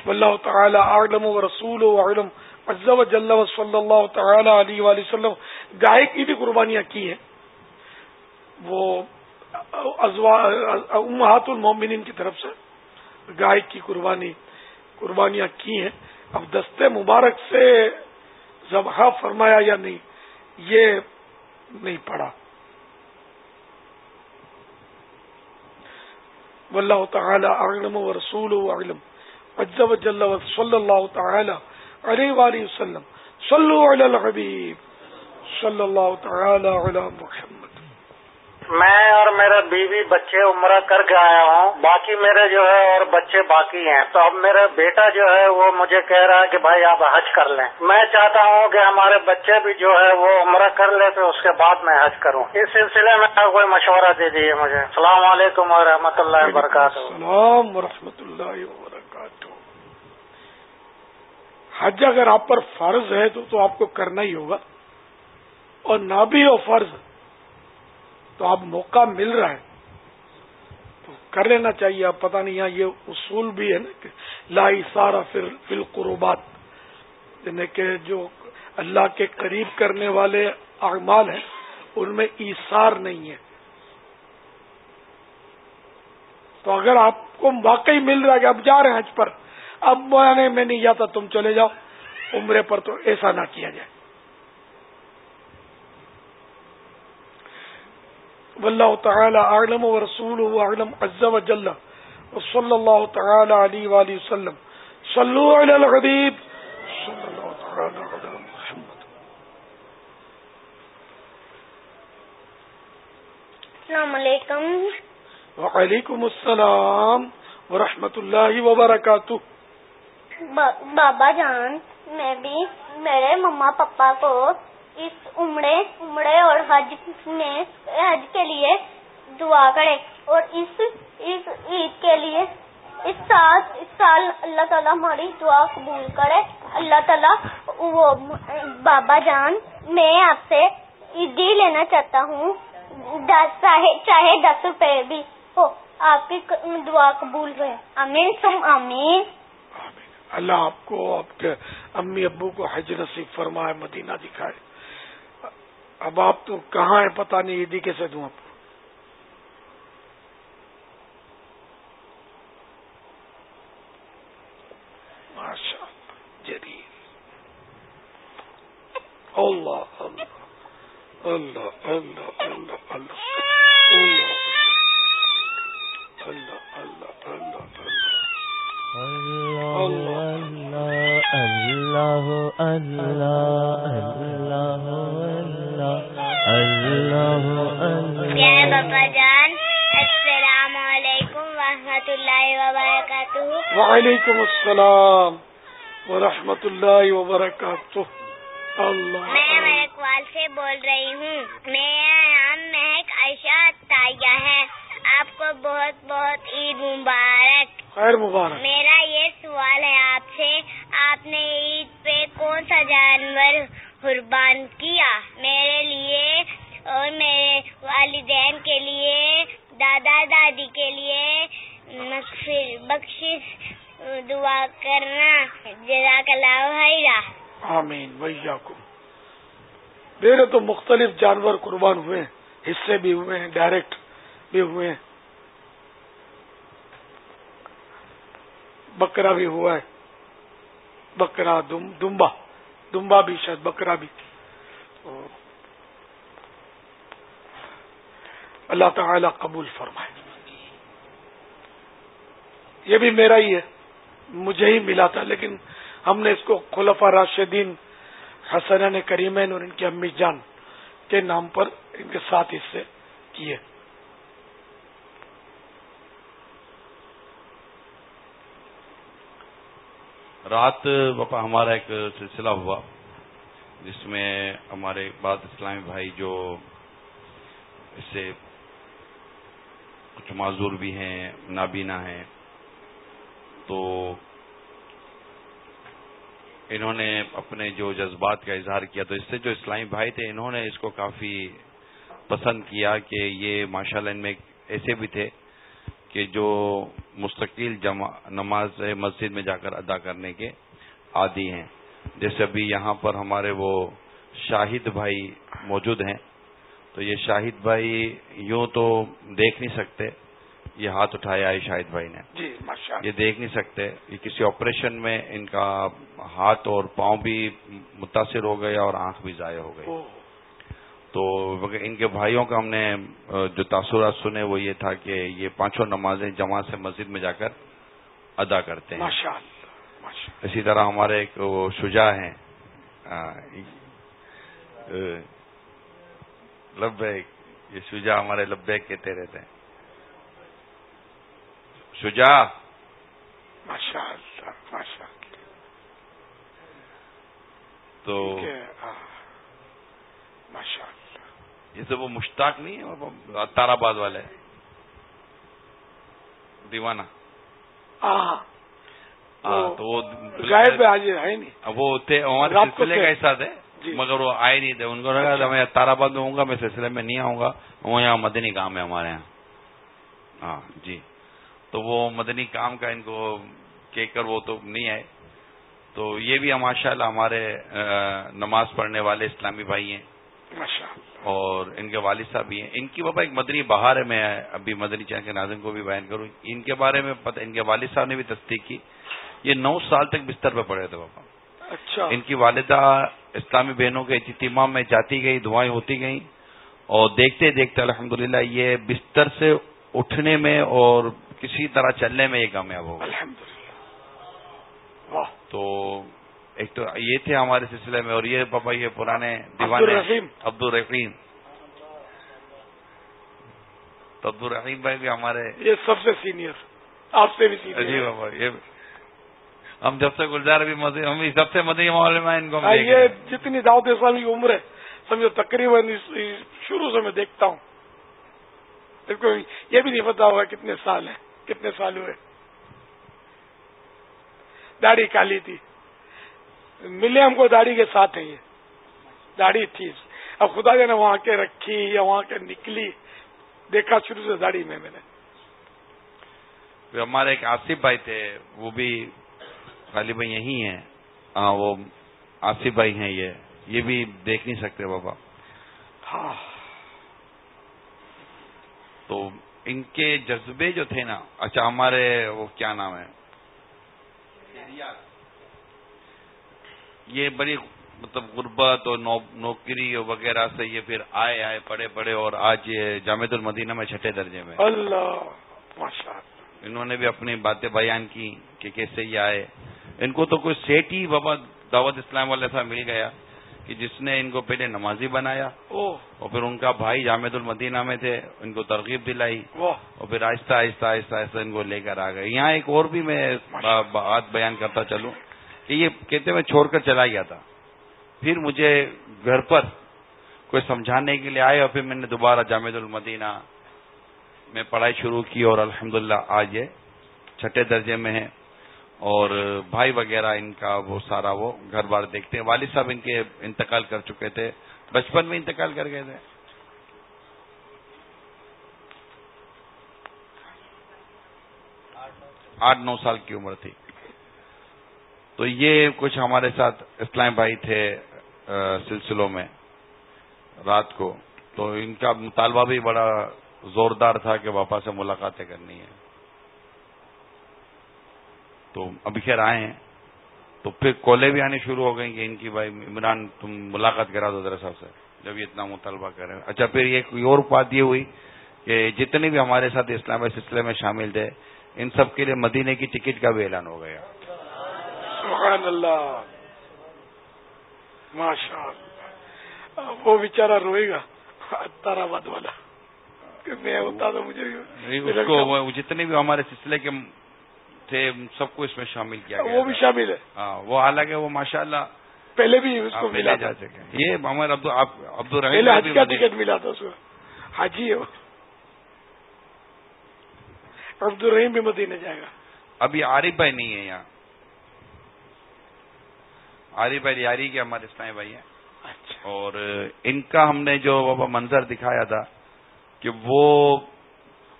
واللہ تعالی اعلم و رسول و علم عز و جل و صلی اللہ تعالی علیہ وآلہ وسلم۔ گائے کی بھی قربانیاں کی ہیں۔ وہ امہات المومنین کی طرف سے گائے کی قربانی، قربانیاں کی ہیں۔ اب دستے مبارک سے ذبح فرمایا یا نہیں، یہ نہیں پڑا واللہ تعالی اعلم و رسول و علم عز و جل و صلی اللہ تعالی علیہ وآلہ وسلم۔ صلو علی الحبیب۔ صلی اللہ تعالی علی محمد۔ میں اور میرے بیوی بچے عمرہ کر کے آیا ہوں۔ باقی میرے جو ہے اور بچے باقی ہیں۔ تو اب میرا بیٹا جو ہے وہ مجھے کہہ رہا ہے کہ بھائی آپ حج کر لیں۔ میں چاہتا ہوں کہ ہمارے بچے بھی جو ہے وہ عمرہ کر لے تو اس کے بعد میں حج کروں۔ اس سلسلے میں کوئی مشورہ دے دیجیے مجھے۔ السلام علیکم و رحمۃ اللہ وبرکاتہ۔ السلام ورحمۃ اللہ وبرکاتہ۔ حج اگر آپ پر فرض ہے تو تو آپ کو کرنا ہی ہوگا۔ اور نہ بھی ہو فرض تو اب موقع مل رہا ہے۔ تو کر لینا چاہیے اب پتہ نہیں، یہاں یہ اصول بھی ہے نا کہ لا سارا فل قربات یعنی کہ جو اللہ کے قریب کرنے والے اعمال ہیں، ان میں ایسار نہیں ہے۔ تو اگر آپ کو واقعی مل رہا ہے کہ اب جا رہے ہیں حج پر، اب میں نہیں جاتا، تم چلے جاؤ، عمرے پر تو ایسا نہ کیا جائے۔ واللہ تعالی اعلم و رسول اعلم عز و جل صلی اللہ تعالی علیہ وآلہ وسلم. صلو علی الغریب صلی اللہ تعالی علی محمد. السلام علیکم. وعلیکم السلام ورحمۃ اللہ وبرکاتہ. بابا جان میں بھی میرے مما پپا کو اس عمرے عمرے اور حج میں، حج کے لیے دعا کرے اور اس اس عید کے لیے اس سال اس سال اللہ تعالیٰ ہماری دعا قبول کرے۔ اللہ تعالیٰ وہ بابا جان، میں آپ سے عیدی لینا چاہتا ہوں۔ چاہے دس روپے بھی ہو، آپ کی دعا قبول ہوئے امین تم امین اللہ آپ کو، آپ کے امی ابو کو حج نصیب فرمائے، مدینہ دکھائے۔ اب آپ تو کہاں ہیں پتہ نہیں عیدی کیسے دوں آپ کو۔ ماشاء اللہ اللہ اللہ اللہ اللہ اللہ اللہ اللہ۔ وعلیکم السلام ورحمۃ اللہ وبرکاتہ۔ اللہ۔ میں اقبال سے بول رہی ہوں۔ میرا نام مہک عائشہ تایا ہے۔ آپ کو بہت بہت عید مبارک۔ خیر مبارک۔ میرا یہ سوال ہے آپ سے آپ نے عید پہ کون سا جانور قربان کیا؟ میرے لیے اور میرے والدین کے لیے دادا دادی کے لیے بخش دعا کرنا۔ جزاک اللہ آمین کو میرے تو مختلف جانور قربان ہوئے حصے بھی ہوئے ہیں ڈائریکٹ بھی ہوئے ہیں۔ بکرا بھی ہوا ہے۔ بکرا دمبا۔ دمبا بھی شاید بکرا بھی اللہ تعالی قبول فرمائے۔ یہ بھی میرا ہی ہے۔ مجھے ہی ملا تھا، لیکن ہم نے اس کو خلفا راشدین حسن کریمین اور ان کی امی جان کے نام پر ان کے ساتھ حصے کیے۔ رات باپا ہمارا ایک سلسلہ ہوا، جس میں ہمارے بعض اسلامی بھائی جو اس سے کچھ معذور بھی ہیں، نابینا ہیں، تو انہوں نے اپنے جو جذبات کا اظہار کیا، تو اس سے جو اسلامی بھائی تھے، انہوں نے اس کو کافی پسند کیا کہ یہ ماشاء اللہ ان میں ایسے بھی تھے۔ کہ جو مستقل جمع نماز مسجد میں جا کر ادا کرنے کے عادی ہیں۔ جیسے ابھی یہاں پر ہمارے وہ شاہد بھائی موجود ہیں۔ تو یہ شاہد بھائی یوں تو دیکھ نہیں سکتے یہ ہاتھ اٹھایا ہے شاہد بھائی نے۔ جی یہ دیکھ نہیں سکتے یہ کسی آپریشن میں ان کا ہاتھ اور پاؤں بھی متاثر ہو گیا اور آنکھ بھی ضائع ہو گئی۔ تو ان کے بھائیوں کا ہم نے جو تاثرات سنے وہ یہ تھا کہ یہ پانچوں نمازیں جمع سے مسجد میں جا کر ادا کرتے ہیں۔ اسی طرح ہمارے ایک وہ شجا ہیں لبیک یہ شجا ہمارے لبیک کہتے رہتے ہیں شجا تو جیسے وہ مشتاق نہیں ہے تارا آباد والے دیوانہ۔ ہاں تو وہ وہ تھے ہمارے سلسلے کا حصہ تھے مگر وہ آئے نہیں تھے۔ ان کو لگا میں تارا آباد میں ہوں گا میں سلسلے میں نہیں آؤں گا۔ وہ یہاں مدنی کام ہے ہمارے یہاں۔ ہاں جی۔ تو وہ مدنی کام کا ان کو کہہ کر وہ تو نہیں آئے۔ تو یہ بھی ماشاء اللہ ہمارے نماز پڑھنے والے اسلامی بھائی ہیں۔ اور ان کے والد صاحب بھی ہیں۔ ان کی بابا ایک مدنی بہار ہے میں ابھی مدنی چین کے ناظرین کو بھی بیان کروں۔ ان کے بارے میں پتہ ان کے والد صاحب نے بھی تصدیق کی۔ یہ نو سال تک بستر پہ پڑے تھے بابا۔ اچھا۔ ان کی والدہ اسلامی بہنوں کے اجتماع میں جاتی گئی دعائیں ہوتی گئیں۔ اور دیکھتے دیکھتے الحمدللہ یہ بستر سے اٹھنے میں اور کسی طرح چلنے میں یہ کامیاب ہوگا واہ۔ تو ایک تو یہ تھے ہمارے سلسلے میں اور یہ پاپا یہ پرانے دیوانے عبد الرحیم تو عبد الرحیم بھائی بھی ہمارے یہ سب سے سینئر آپ سے بھی جی سینئر بابا یہ ہم جب سے گلزار بھی مدی ہم سب سے مدی معاملے میں ان کو یہ۔ جتنی دعوت اسلامی کی عمر ہے سمجھو تقریباً شروع سے میں دیکھتا ہوں۔ یہ بھی نہیں پتا ہوگا کتنے سال ہیں کتنے سال ہوئے۔ داڑھی کالی تھی۔ ملے ہم کو داڑھی کے ساتھ ہیں یہ۔ داڑھی تھی۔ اب خدا نے وہاں کے رکھی یا وہاں کے نکلی۔ دیکھا شروع سے داڑھی میں میں نے۔ ہمارے ایک آصف بھائی تھے وہ بھی غالباً یہی ہیں۔ ہاں وہ آصف بھائی ہیں یہ۔ یہ بھی دیکھ نہیں سکتے بابا۔ ہاں۔ تو ان کے جذبے جو تھے نا اچھا ہمارے وہ کیا نام ہے؟ یہ بڑی مطلب غربت اور نو نوکری اور وغیرہ سے یہ پھر آئے آئے پڑے پڑے اور آج یہ جامع المدینہ میں چھٹے درجے میں۔ اللہ انہوں نے بھی اپنی باتیں بیان کی کہ کیسے یہ آئے۔ ان کو تو کوئی سیٹ ہی بابا دعوت اسلام والے سا مل گیا کہ جس نے ان کو پہلے نمازی بنایا او اور پھر ان کا بھائی جامع المدینہ میں تھے ان کو ترغیب دلائی اور پھر آہستہ آہستہ آہستہ آہستہ ان کو لے کر آ گئے۔ یہاں ایک اور بھی میں با- بات بیان کرتا چلوں۔ کہ یہ کہتے میں چھوڑ کر چلا گیا تھا۔ پھر مجھے گھر پر کوئی سمجھانے کے لیے آئے اور پھر میں نے دوبارہ جامع المدینہ میں پڑھائی شروع کی اور الحمدللہ آج یہ چھٹے درجے میں ہے اور بھائی وغیرہ ان کا وہ سارا وہ گھر بار دیکھتے ہیں۔ والد صاحب ان کے انتقال کر چکے تھے۔ بچپن میں انتقال کر گئے تھے۔ آٹھ نو سال کی عمر تھی۔ تو یہ کچھ ہمارے ساتھ اسلام بھائی تھے سلسلوں میں رات کو۔ تو ان کا مطالبہ بھی بڑا زوردار تھا کہ باپا سے ملاقاتیں کرنی ہے تو ابھی خیر آئے ہیں۔ تو پھر کولے بھی آنے شروع ہو گئی کہ ان کی بھائی عمران تم ملاقات کرا دو ذرا صاحب سے، جب یہ اتنا مطالبہ کر رہے ہیں۔ اچھا پھر ایک اور بات یہ ہوئی کہ جتنے بھی ہمارے ساتھ اسلام سلسلے میں شامل تھے، ان سب کے لیے مدینے کی ٹکٹ کا بھی اعلان ہو گیا۔ سبحان اللہ۔ ماشاء اللہ۔ وہ بیچارہ روئے گا۔ اتار آباد والا۔ میں ہوتا تو مجھے۔ کو جتنے بھی ہمارے سلسلے کے تھے سب کو اس میں شامل کیا گیا وہ بھی۔ شامل ہے۔ ہاں وہ حالانکہ وہ ماشاء اللہ پہلے بھی اس کو ملا جا سکے۔ یہ ہمارے عبد الرحیم کا ٹکٹ ملا تھا اس کو حاجی ہے عبد الرحیم بھی مدینے جائے گا۔ ابھی عارف بھائی نہیں ہے یہاں۔ عارف بھائی یاری کے ہمارے اسلامی بھائی ہیں۔ اچھا۔ اور ان کا ہم نے جو بابا منظر دکھایا تھا کہ وہ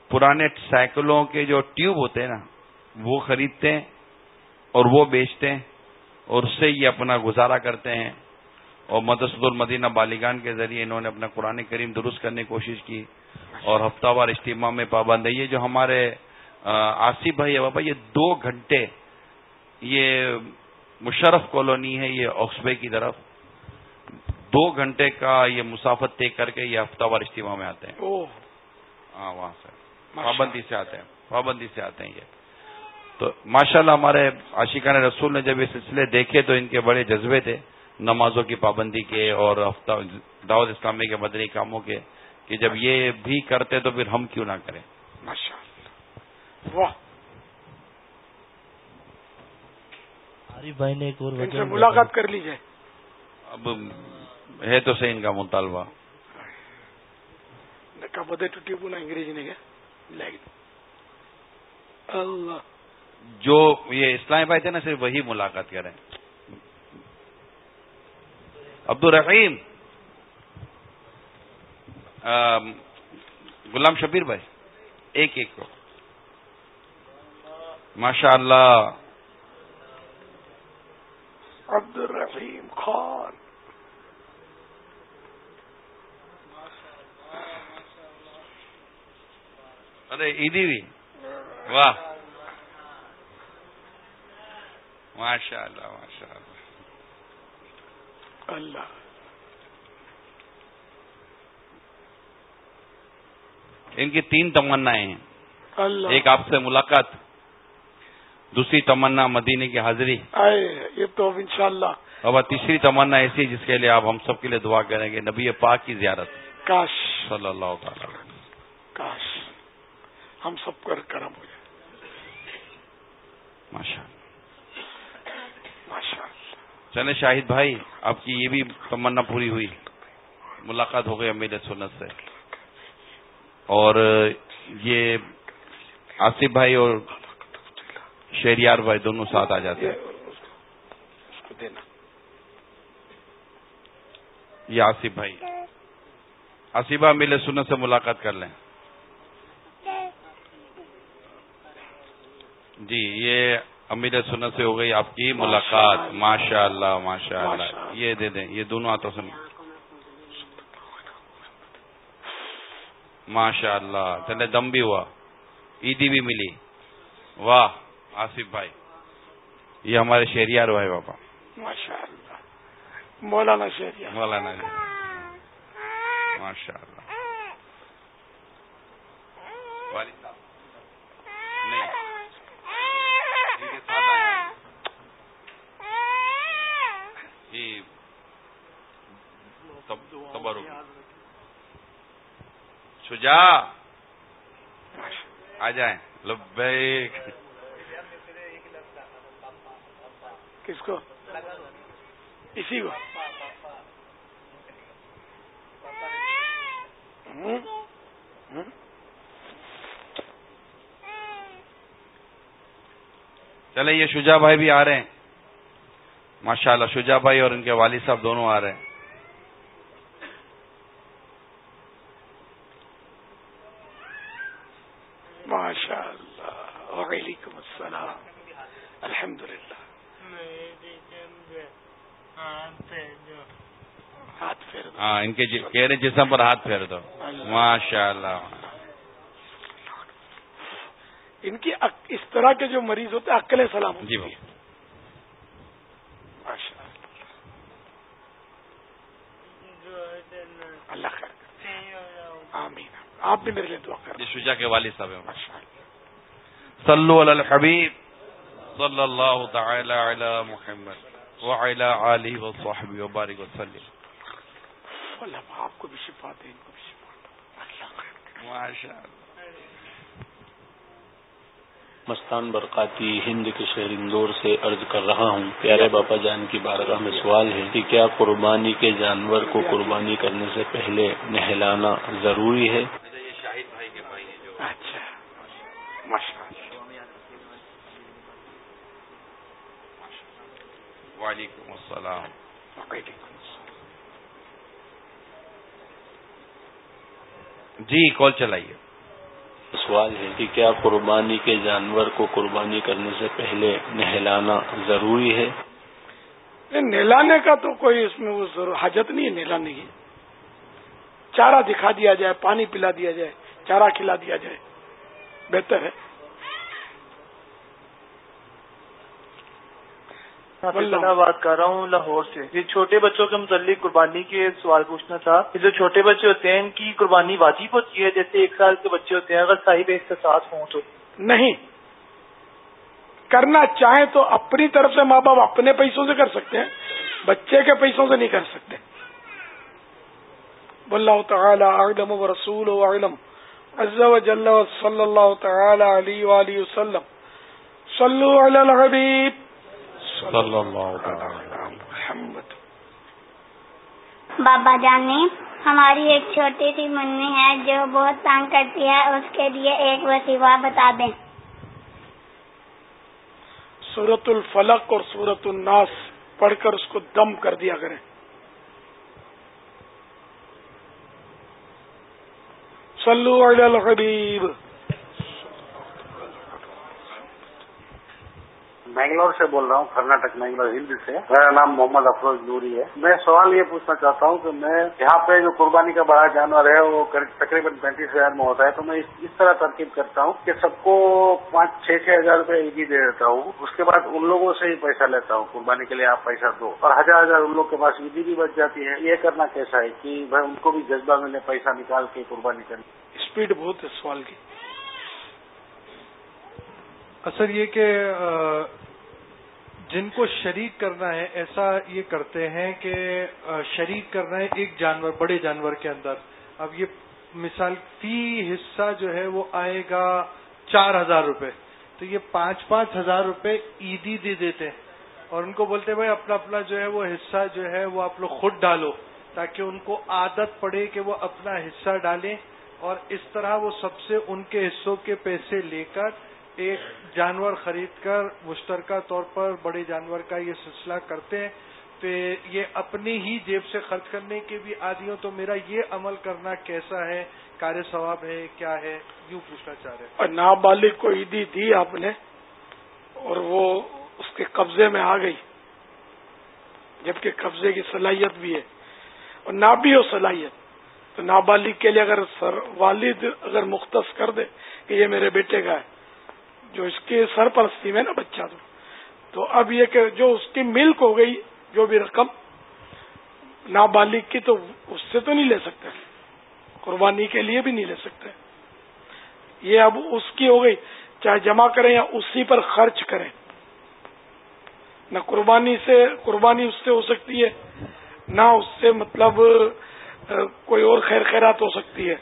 پرانے سائیکلوں کے جو ٹیوب ہوتے ہیں نا وہ خریدتے ہیں اور وہ بیچتے ہیں اور اس سے یہ اپنا گزارا کرتے ہیں۔ اور مدسد المدینہ بالیگان کے ذریعے انہوں نے اپنا قرآن کریم درست کرنے کی کوشش کی۔ اور ہفتہ وار اجتماع میں پابند ہے یہ جو ہمارے آصف بھائی ہے بابا یہ دو گھنٹے یہ مشرف کالونی ہے یہ آکسبے کی طرف۔ دو گھنٹے کا یہ مسافت طے کر کے یہ ہفتہ وار اجتماع میں آتے ہیں۔ ہاں وہاں سے۔ پابندی سے آتے ہیں۔ پابندی سے آتے ہیں یہ۔ تو ماشاءاللہ ہمارے عاشقان رسول نے جب یہ سلسلے دیکھے تو ان کے بڑے جذبے تھے نمازوں کی پابندی کے اور ہفتہ دعوت اسلامی کے مدنی کاموں کے کہ جب یہ بھی کرتے تو پھر ہم کیوں نہ کریں۔ ماشاء اللہ واہ۔ عارف بھائی نے ایک اور وجہ سے ملاقات کر لیجیے اب ہے تو صحیح ان کا مطالبہ۔ اللہ۔ جو یہ اسلام بھائی تھے نا صرف وہی ملاقات کریں۔ عبد الرحیم غلام شبیر بھائی ایک ایک کو۔ ماشاء اللہ عبد الرحیم خان۔ ارے عیدی بھی۔ واہ۔ ماشاء اللہ ماشاء اللہ۔ اللہ ان کی تین تمنائیں ہیں۔ ایک آپ سے ملاقات۔ دوسری تمنا مدینے کی حاضری۔ آئے یہ تو اب انشاءاللہ۔ اور تیسری تمنا ایسی جس کے لیے آپ ہم سب کے لیے دعا کریں گے نبی پاک کی زیارت۔ کاش۔ صلی اللہ تعالی۔ کاش۔ ہم سب پر کرم ہو جائے۔ ماشاء ماشاء چلے شاہد بھائی آپ کی یہ بھی تمنا پوری ہوئی۔ ملاقات ہو گئی امیر سنت سے۔ اور یہ آصف بھائی اور شہریار بھائی دونوں ساتھ آ جاتے ہیں۔ دینا یہ آصف بھائی۔ آصفہ امیر سنت سے ملاقات کر لیں۔ جی یہ امیر سنت سے ہو گئی آپ کی ملاقات۔ ماشاء اللہ ماشاء اللہ یہ دے دیں، یہ دونوں ہاتھوں سے۔ ماشاء اللہ چلے دم بھی ہوا۔ عیدی بھی ملی۔ واہ۔ آصف بھائی یہ ہمارے شہریار بھائی بابا ماشاء اللہ مولانا شہریار۔ مولانا جی ماشاء اللہ والد صاحب۔ نہیں۔ تبرک۔ شجا آ جائیں۔ لبیک۔ کس کو؟ اسی کو۔ چلے یہ شجا بھائی بھی آ رہے ہیں۔ ماشاء اللہ شجا بھائی اور ان کے والد صاحب دونوں آ رہے ہیں ماشاء اللہ وعلیکم السلام الحمد للہ ہاتھ پھیر دو ہاں ان کے جی- کہہ رہے جسم پر ہاتھ پھیر دو۔ ماشاء اللہ ان کی اس طرح کے جو مریض ہوتے ہیں عقل سلام جی ماشاء اللہ اللہ خیر۔ آمین۔ آپ بھی میرے لیے دعا کر یہ شجا کے والد صاحب ہیں۔ صلو علی الحبیب۔ صلی اللہ تعالی علی محمد وعلی آلہ وصحبہ وبارک وسلم اللہ آپ کو بھی شفا دے ان کو بھی شفا دے۔ اللہ۔ ماشاء مستان برقاتی ہند کے شہر اندور سے عرض کر رہا ہوں پیارے باپا جان کی بارگاہ میں سوال ہے کہ کیا قربانی کے جانور کو قربانی کرنے سے پہلے نہلانا ضروری ہے؟ یہ شاہد بھائی کے بھائی ہیں جو اچھا ماشاء اللہ وعلیکم السلام وعلیکم جی کال چلائیے۔ سوال ہے کہ کیا قربانی کے جانور کو قربانی کرنے سے پہلے نہلانا ضروری ہے؟ نہلانے کا تو کوئی اس میں وہ حاجت نہیں ہے نہلانے کی۔ چارہ دکھا دیا جائے پانی پلا دیا جائے چارہ کھلا دیا جائے بہتر ہے میں بات کر رہا ہوں لاہور سے۔ یہ چھوٹے بچوں کے متعلق قربانی کے سوال پوچھنا تھا۔ جو چھوٹے بچے ہوتے ہیں ان کی قربانی واجب ہوتی ہے؟ جیسے ایک سال کے بچے ہوتے ہیں اگر صاحب اختصاص ہوں تو۔ نہیں۔ کرنا چاہیں تو اپنی طرف سے ماں باپ اپنے پیسوں سے کر سکتے ہیں بچے کے پیسوں سے نہیں کر سکتے۔ واللہ تعالی اعلم و رسول و علم عز و جل و صلی اللہ تعالی علیہ وآلہ وسلم۔ صلو علی الحبیب۔ صلی اللہ تعالی محمد بابا جان نے ہماری ایک چھوٹی سی منی ہے جو بہت تانگ کرتی ہے اس کے لیے ایک وسیوہ بتا دیں۔ سورت الفلق اور سورت الناس پڑھ کر اس کو دم کر دیا کریں۔ صلو علی الحبیب۔ بنگلور سے بول رہا ہوں، کرناٹک بنگلور ہند سے۔ میرا نام محمد افروز نوری ہے۔ میں سوال یہ پوچھنا چاہتا ہوں کہ میں یہاں پہ جو قربانی کا بڑا جانور ہے، وہ تقریباً پینتیس ہزار میں ہوتا ہے، تو میں اس طرح ترکیب کرتا ہوں کہ سب کو پانچ، چھ چھ ہزار روپے عیدی دے دیتا ہوں۔ اس کے بعد ان لوگوں سے ہی پیسہ لیتا ہوں، قربانی کے لیے آپ پیسہ دو۔ اور ہزار ہزار ان لوگ کے پاس عیدی بھی بچ جاتی ہے، یہ کرنا کیسا ہے کہ بھائی ان کو بھی جذبہ ملے، پیسہ نکال کے قربانی کرنے اسپیڈ بہت ہے سوال کی۔ اصل یہ کہ جن کو شریک کرنا ہے، ایسا یہ کرتے ہیں کہ شریک کرنا ہے ایک جانور، بڑے جانور کے اندر۔ اب یہ مثال فی حصہ جو ہے وہ آئے گا چار ہزار روپے۔ تو یہ پانچ پانچ ہزار روپے عیدی دے دیتے ہیں۔ اور ان کو بولتے بھائی، اپنا اپنا جو ہے وہ حصہ جو ہے وہ آپ لوگ خود ڈالو، تاکہ ان کو عادت پڑے کہ وہ اپنا حصہ ڈالیں۔ اور اس طرح وہ سب سے ان کے حصوں کے پیسے لے کر ایک جانور خرید کر مشترکہ طور پر بڑے جانور کا یہ سلسلہ کرتے ہیں۔ تو یہ اپنی ہی جیب سے خرچ کرنے کے بھی عادی ہوں۔ تو میرا یہ عمل کرنا کیسا ہے؟ کار ثواب ہے، کیا ہے؟ یوں پوچھنا چاہ رہے ہیں۔ نابالغ کو عیدی دی آپ نے اور وہ اس کے قبضے میں آ گئی، جبکہ قبضے کی صلاحیت بھی ہے اور نہ بھی ہو صلاحیت۔ تو نابالغ کے لیے اگر سر والد اگر مختص کر دے کہ یہ میرے بیٹے کا ہے جو اس کی سرپرستی میں نا بچہ تو۔ تو اب یہ کہ جو اس کی ملک ہو گئی، جو بھی رقم نابالغ کی، تو اس سے تو نہیں لے سکتے۔ قربانی کے لیے بھی نہیں لے سکتے۔ یہ اب اس کی ہو گئی۔ چاہے جمع کریں یا اسی پر خرچ کریں۔ نہ قربانی سے، قربانی اس سے ہو سکتی ہے، نہ اس سے مطلب کوئی اور خیر خیرات ہو سکتی ہے۔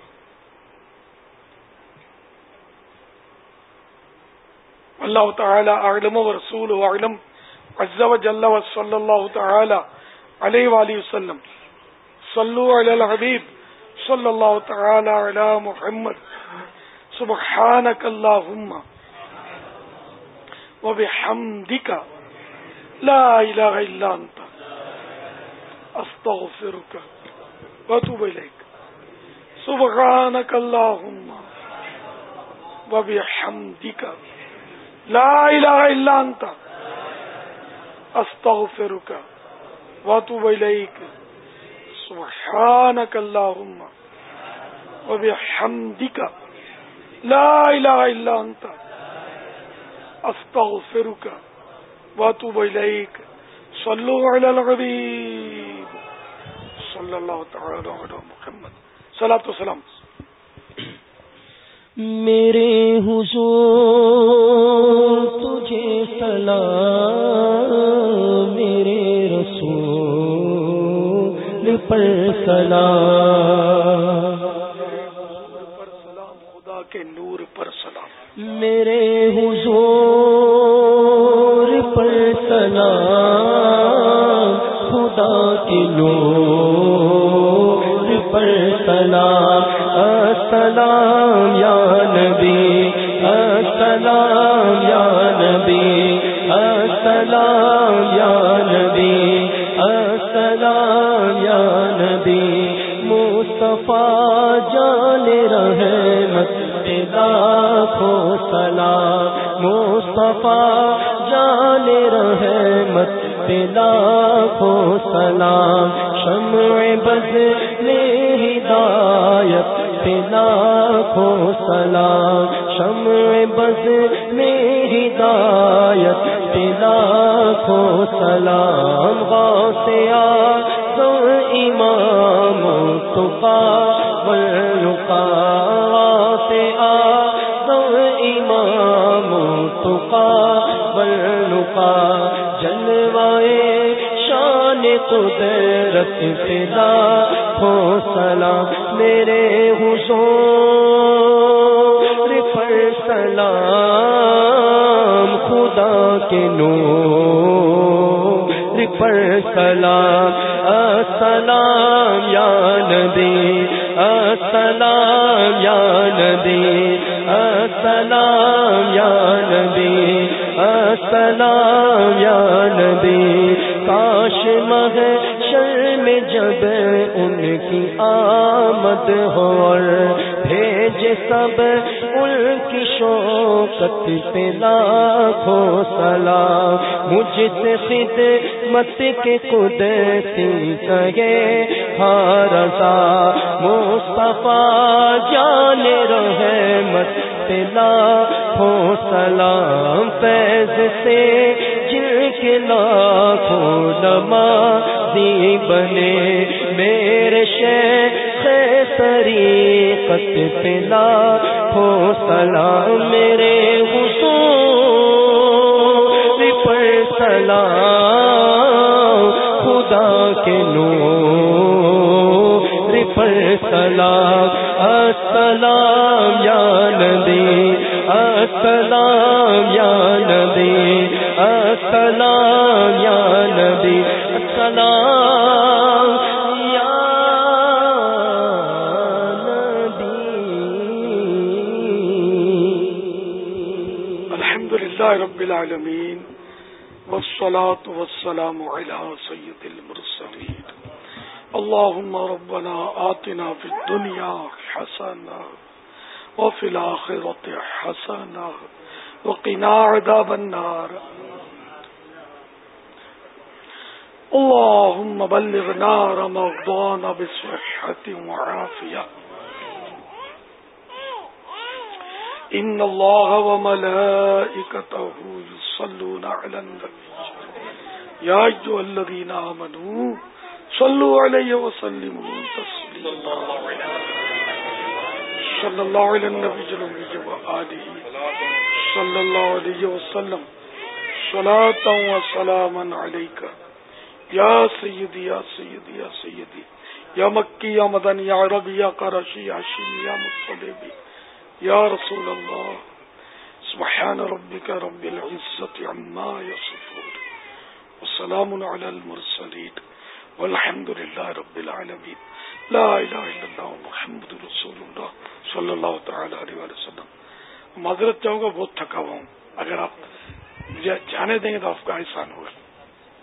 اللہ تعالی اعلم و رسول وعلم عز و جل و صلی اللہ تعالی علیہ وآلہ وسلم. صلو علی الحبیب صلی اللہ تعالی علی محمد. سبحانک اللہم و بحمدک لا الہ الا انت. استغفرک و اتوب الیک. سبحانک اللہم و بحمدک. لا الہ الا انت. استغفرک و اتوب الیک سبحانك اللهم وبحمدك لا إله إلا أنت أستغفرك وأتوب إليك صلوا على الغبيب صلى الله تعالى على محمد. صلاة والسلام میرے حضور، تجھے سلام، میرے رسول پر سلام۔ خدا کے نور پر سلام میرے حضور پر سلام، خدا کے نور پر سلام۔ السلام السلام یا نبی، السلام یا نبی، مصطفیٰ جان رحمت لاکھوں سلام، مصطفیٰ جان رحمت لاکھوں سلام، شمع بد میں ہدایت لاکھوں سلام، شمع بز میں ہدایت لاکھوں سلام غوث آزم امام تقا والرقا غوث امام تقا والرقا جلوائے شان قدرت فدا ہو سلام میرے حضور، پر سلام کے نور پر سلام، السلام یا نبی، السلام یا نبی، السلام یا نبی، السلام یا نبی۔ کاش مہ شرم جب ان کی آمد ہو اور بھیج سب کی شوقت پہ لاکھوں سلام، مجھ سے خدمت کے قدرتی کہے ہارسا مصطفیٰ جان رحمت پہ لاکھوں سلام، فیض سے جن کے لاکھوں نمازی بنے۔ میرے شیخ طریقت پلا ہو سلام میرے حسون پر سلام خدا کے نو پر سلام، السلام جان دے السلام جان دے السلام جان نبی والسلام على سيد المرسلين اللهم ربنا آتنا في الدنيا حسنة وفي الآخرة حسنة وقنا عذاب النار. اللهم بلغنا رمضان بصحة وعافية إن الله وملائكته يصلون على النبي یا يا أيها الذين آمنوا صلوا عليه وسلموا تسليما صلى الله على النبي جل وآله صلى الله عليه وسلم۔ صلاة وسلاما عليك يا سيدي يا سيدي يا سيدي يا مكي يا مدني يا عربي يا قرشي يا شيمي يا مصطلبي يا رسول الله سبحان ربك رب العزة عما يصفون وسلام على المرسلين والحمد لله رب العالمين. لا اله الا الله محمد رسول الله صلی اللہ تعالی علیہ وسلم. معذرت چاہوں گا، بہت تھکا ہوا ہوں۔ اگر آپ مجھے جانے دیں گے تو آپ کا احسان ہوگا۔